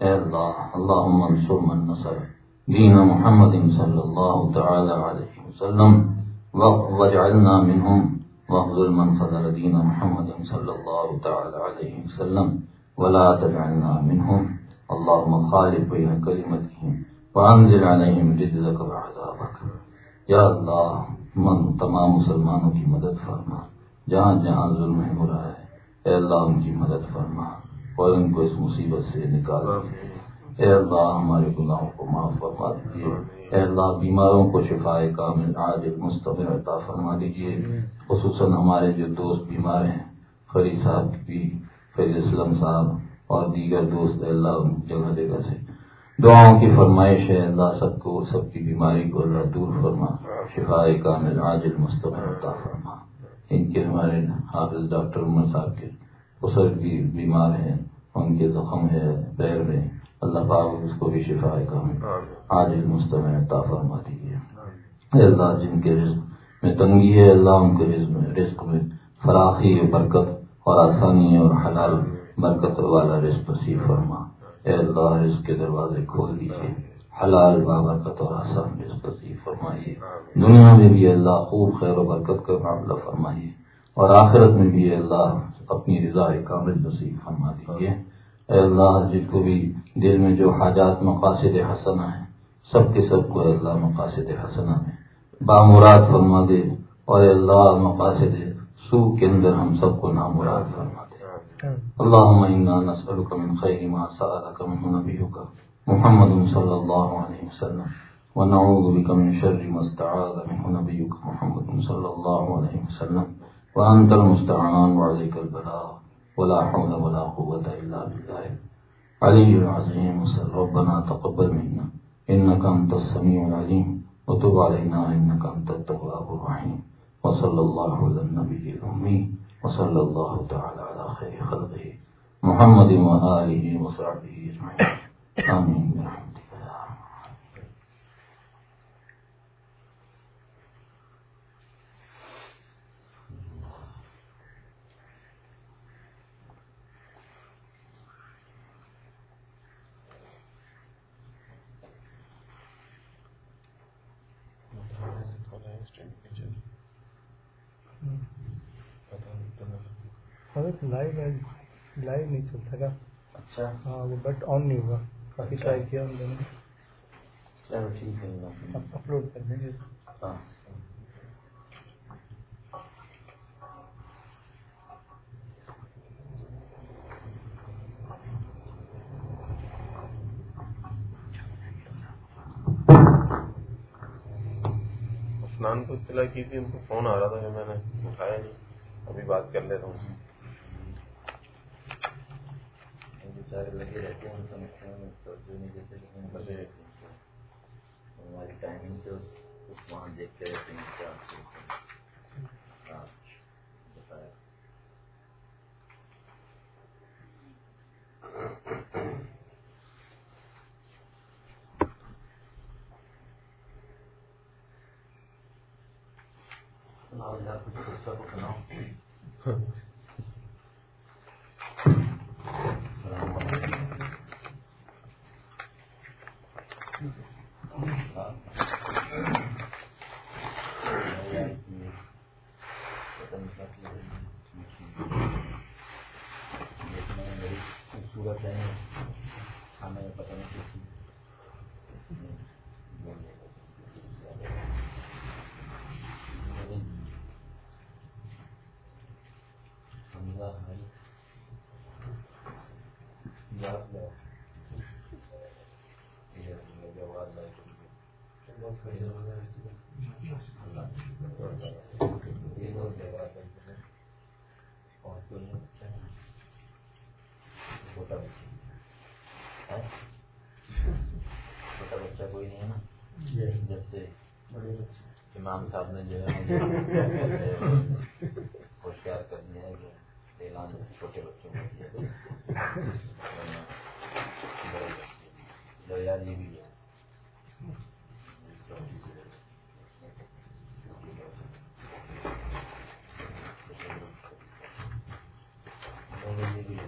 اے اللہ اللهم انصر من نصر دين محمد صلى الله تعالى عليه وسلم واجعلنا منهم واخذل من خذل دين محمد صلى الله تعالى عليه وسلم ولا تجعلنا منهم. اللهم خالف بين كلمتهم وانزل عليهم رجزك وعذابك یا اللہ من تمام مسلمانوں کی مدد فرما، جہاں جہاں ظلم ہو رہا ہے اے اللہ ان کی مدد فرما اور ان کو اس مصیبت سے نکال اے اللہ ہمارے گناہوں کو معاف فرما دیجیے۔ اے اللہ بیماروں کو شفا کامل آج ایک عطا فرما دیجیے۔ خصوصاً ہمارے جو دوست بیمار ہیں فری صاحب بھی فیض اسلم صاحب اور دیگر دوست اللہ ان جگہ جگہ سے۔ دعاؤں کی فرمائش ہے اللہ سب کو سب کی بیماری کو اللہ دور فرما۔ شفا کامل آج مستقبل عطا فرما۔ ان کے ہمارے حافظ ڈاکٹر عمر صاحب کے۔ اسر بھی بیمار ہیں ان کے زخم ہے پیر میں۔ اللہ پاک اس کو بھی شفا کا آج مستمع عطا فرما دیجیے اللہ جن کے رزق میں تنگی ہے اللہ ان کے رزق میں رزق میں فراخی برکت اور آسانی اور حلال برکت والا رزق نصیب فرما۔ اے اللہ رزق کے دروازے کھول دیجیے حلال بابرکت اور آسان رزق نصیب فرمائیے۔ دنیا میں بھی اللہ خوب خیر و برکت کا معاملہ فرمائیے۔ اور آخرت میں بھی اللہ اپنی رضا کامل نصیب فرما دیجیے اے اللہ جس کو بھی دل میں جو حاجات مقاصد حسنہ ہیں، سب کے سب کو اے اللہ مقاصد حسنہ میں بامراد فرما دے اور اے اللہ مقاصد سو کے اندر ہم سب کو نامراد فرما دے۔ اللہ نسلک من خیر ما سألک من نبیک محمد صلی اللہ علیہ وسلم ونعوذ بك من شر ما استعاذ منه نبيك محمد صلى الله عليه وسلم۔ وأنت المستعان وعليك البلاغ ولا حول ولا قوة إلا بالله. علي العظيم وصل ربنا تقبل منا. إنك أنت السميع العليم. وتب علينا إنك أنت التواب الرحيم. وصلى الله على النبي الأمي. وصلى الله تعالى على خير خلقه. محمد وآله وصحبه أجمعين. آمين بس لائیو لائیو نہیں چلتا سکا اچھا۔ ہاں وہ بٹ آن نہیں ہوا۔ کافی اچھا۔ ٹرائی کیا ہم لوگوں نے۔ چلو ٹھیک ہے اپلوڈ کر دیں گے۔ ہاں۔ کو اطلاع کی تھی ان کو فون آ رہا تھا جو میں نے اٹھایا نہیں۔ ابھی بات کر لیتا ہوں۔ لگے رہتے ہیں سمجھتے ہیں توجہ نہیں دیتے لیکن لگے رہتے ہیں۔ ہماری ٹائمنگ سے اس وہاں دیکھتے رہتے ہیں کیا ہاں بتایا سناؤ یار کچھ قصہ تو سناؤ السلام علیکم خوبصورت ہے ہمیں پتہ نہیں کسی حمزہ بھائی یاد لو جواب اور کوئی چھوٹا بچہ چھوٹا بچہ کوئی نہیں ہے نا جب سے امام صاحب نے جو ہے ہوشیار کر دیا ہے کہ اعلان چھوٹے بچوں کو کیا یہ بھی ہے یہ بھی ہے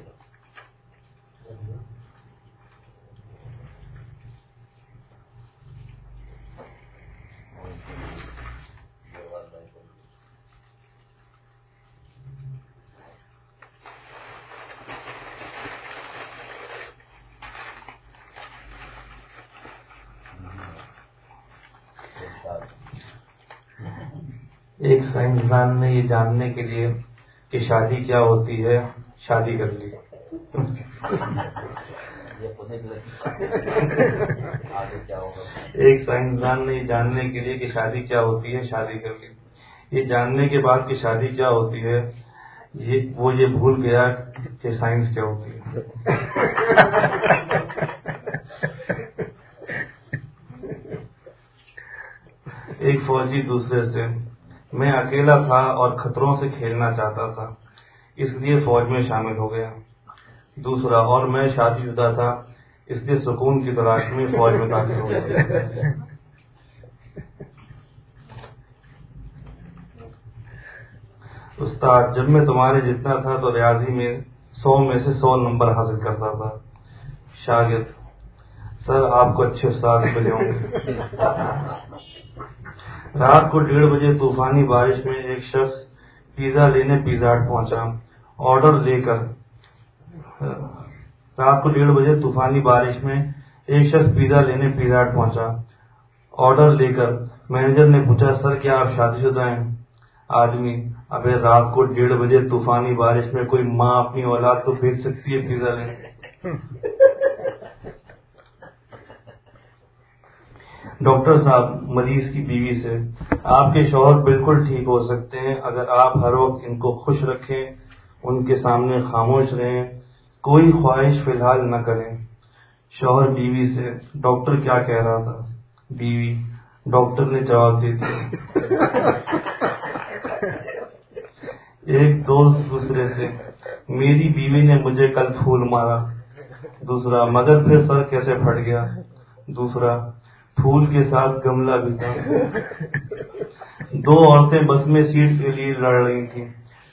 ایک سائنسدان نے یہ جاننے کے لیے کہ شادی کیا ہوتی ہے، شادی کر لی۔ ایک سائنسدان نے یہ جاننے کے لیے کہ شادی کیا ہوتی ہے، شادی کر لی۔ یہ جاننے کے بعد کہ شادی کیا ہوتی ہے، یہ وہ یہ بھول گیا کہ سائنس کیا ہوتی ہے۔ ایک فوجی دوسرے سے میں اکیلا تھا اور خطروں سے کھیلنا چاہتا تھا، اس لیے فوج میں شامل ہو گیا۔ دوسرا، اور میں شادی شدہ تھا، اس لیے سکون کی تلاش میں فوج میں داخل ہو گیا۔ استاد، جب میں تمہارے جتنا تھا تو ریاضی میں سو میں سے سو نمبر حاصل کرتا تھا۔ شاگرد، سر، آپ کو اچھے استاد ملے ہوں گے۔ رات کو ڈیڑھ بجے طوفانی بارش میں ایک شخص پیزا لینے پیزا ہٹ پہنچا، آرڈر لے کر۔ رات کو ڈیڑھ بجے طوفانی بارش میں ایک شخص پیزا لینے پیزا ہٹ پہنچا، آرڈر لے کر۔ مینیجر نے پوچھا، سر، کیا آپ شادی شدہ ہیں؟ آدمی، ابھی رات کو ڈیڑھ بجے طوفانی بارش میں کوئی ماں اپنی اولاد کو بھیج سکتی ہے پیزا لینے؟ ڈاکٹر صاحب، مریض کی بیوی سے، آپ کے شوہر بالکل ٹھیک ہو سکتے ہیں، اگر آپ ہر وقت ان کو خوش رکھیں، ان کے سامنے خاموش رہیں، کوئی خواہش فی الحال نہ کریں۔ شوہر بیوی سے، ڈاکٹر کیا کہہ رہا تھا؟ بیوی، ڈاکٹر نے جواب دے دیا۔ ایک دوست دوسرے سے، میری بیوی نے مجھے کل پھول مارا۔ دوسرا، مگر پھر سر کیسے پھٹ گیا؟ دوسرا پھول کے ساتھ گملہ بھی تھا۔ دو عورتیں بس میں سیٹ کے لیے لڑ رہی تھیں۔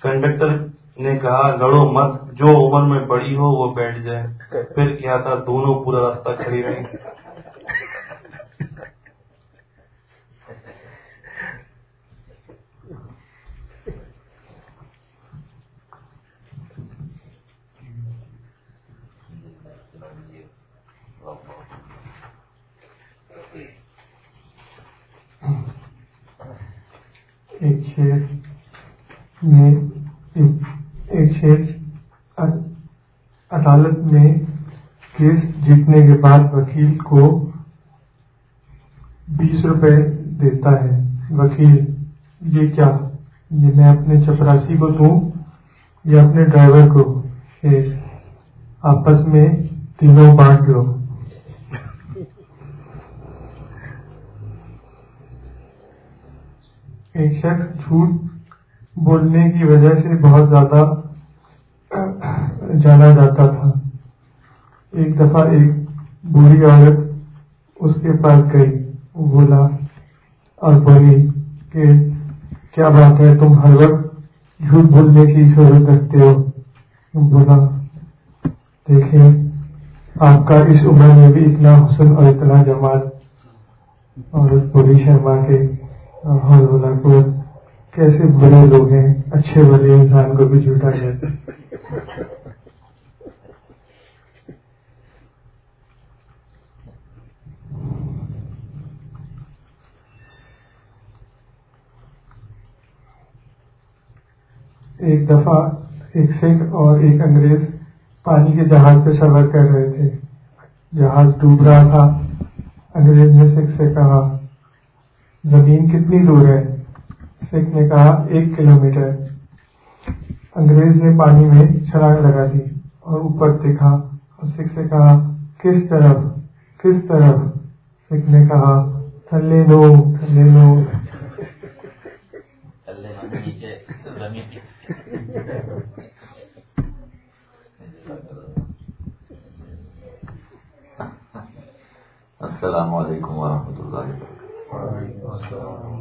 کنڈکٹر نے کہا، لڑو مت، جو عمر میں بڑی ہو وہ بیٹھ جائے۔ پھر کیا تھا؟ دونوں پورا راستہ کھڑی رہی ایک شیر میں ایک عدالت میں کیس جیتنے کے بعد وکیل کو بیس روپے دیتا ہے۔ وکیل، یہ کیا؟ یہ میں اپنے چپراسی کو دوں یا اپنے ڈرائیور کو؟ کہ آپس میں تینوں بانٹ لو ایک شخص جھوٹ بولنے کی وجہ سے بہت زیادہ، جانا جاتا تھا۔ ایک دفعہ ایک بوڑھی عورت اس کے پاس گئی بولا، اور بولی کہ کیا بات ہے، تم ہر وقت جھوٹ بولنے کی ضرورت رکھتے ہو؟ بولا، دیکھیں، آپ کا اس عمر میں بھی اتنا حسن اور اتنا جمال۔ اور بولی شرما کے اور کو کیسے برے لوگ ہیں، اچھے بڑے انسان کو بھی جھوٹا جاتا ایک دفعہ ایک سکھ اور ایک انگریز پانی کے جہاز پہ سفر کر رہے تھے۔ جہاز ڈوب رہا تھا۔ انگریز نے سکھ سے کہا زمین کتنی دور ہے؟ سکھ نے کہا ایک کلو میٹر انگریز نے پانی میں چھلانگ لگا دی اور اوپر دیکھا اور سکھ سے کہا کس طرف؟ کس طرف؟ سکھ نے کہا تھلے لو تھلے لو السلام علیکم ورحمۃ اللہ وبرکاتہ۔ وعلیکم السلام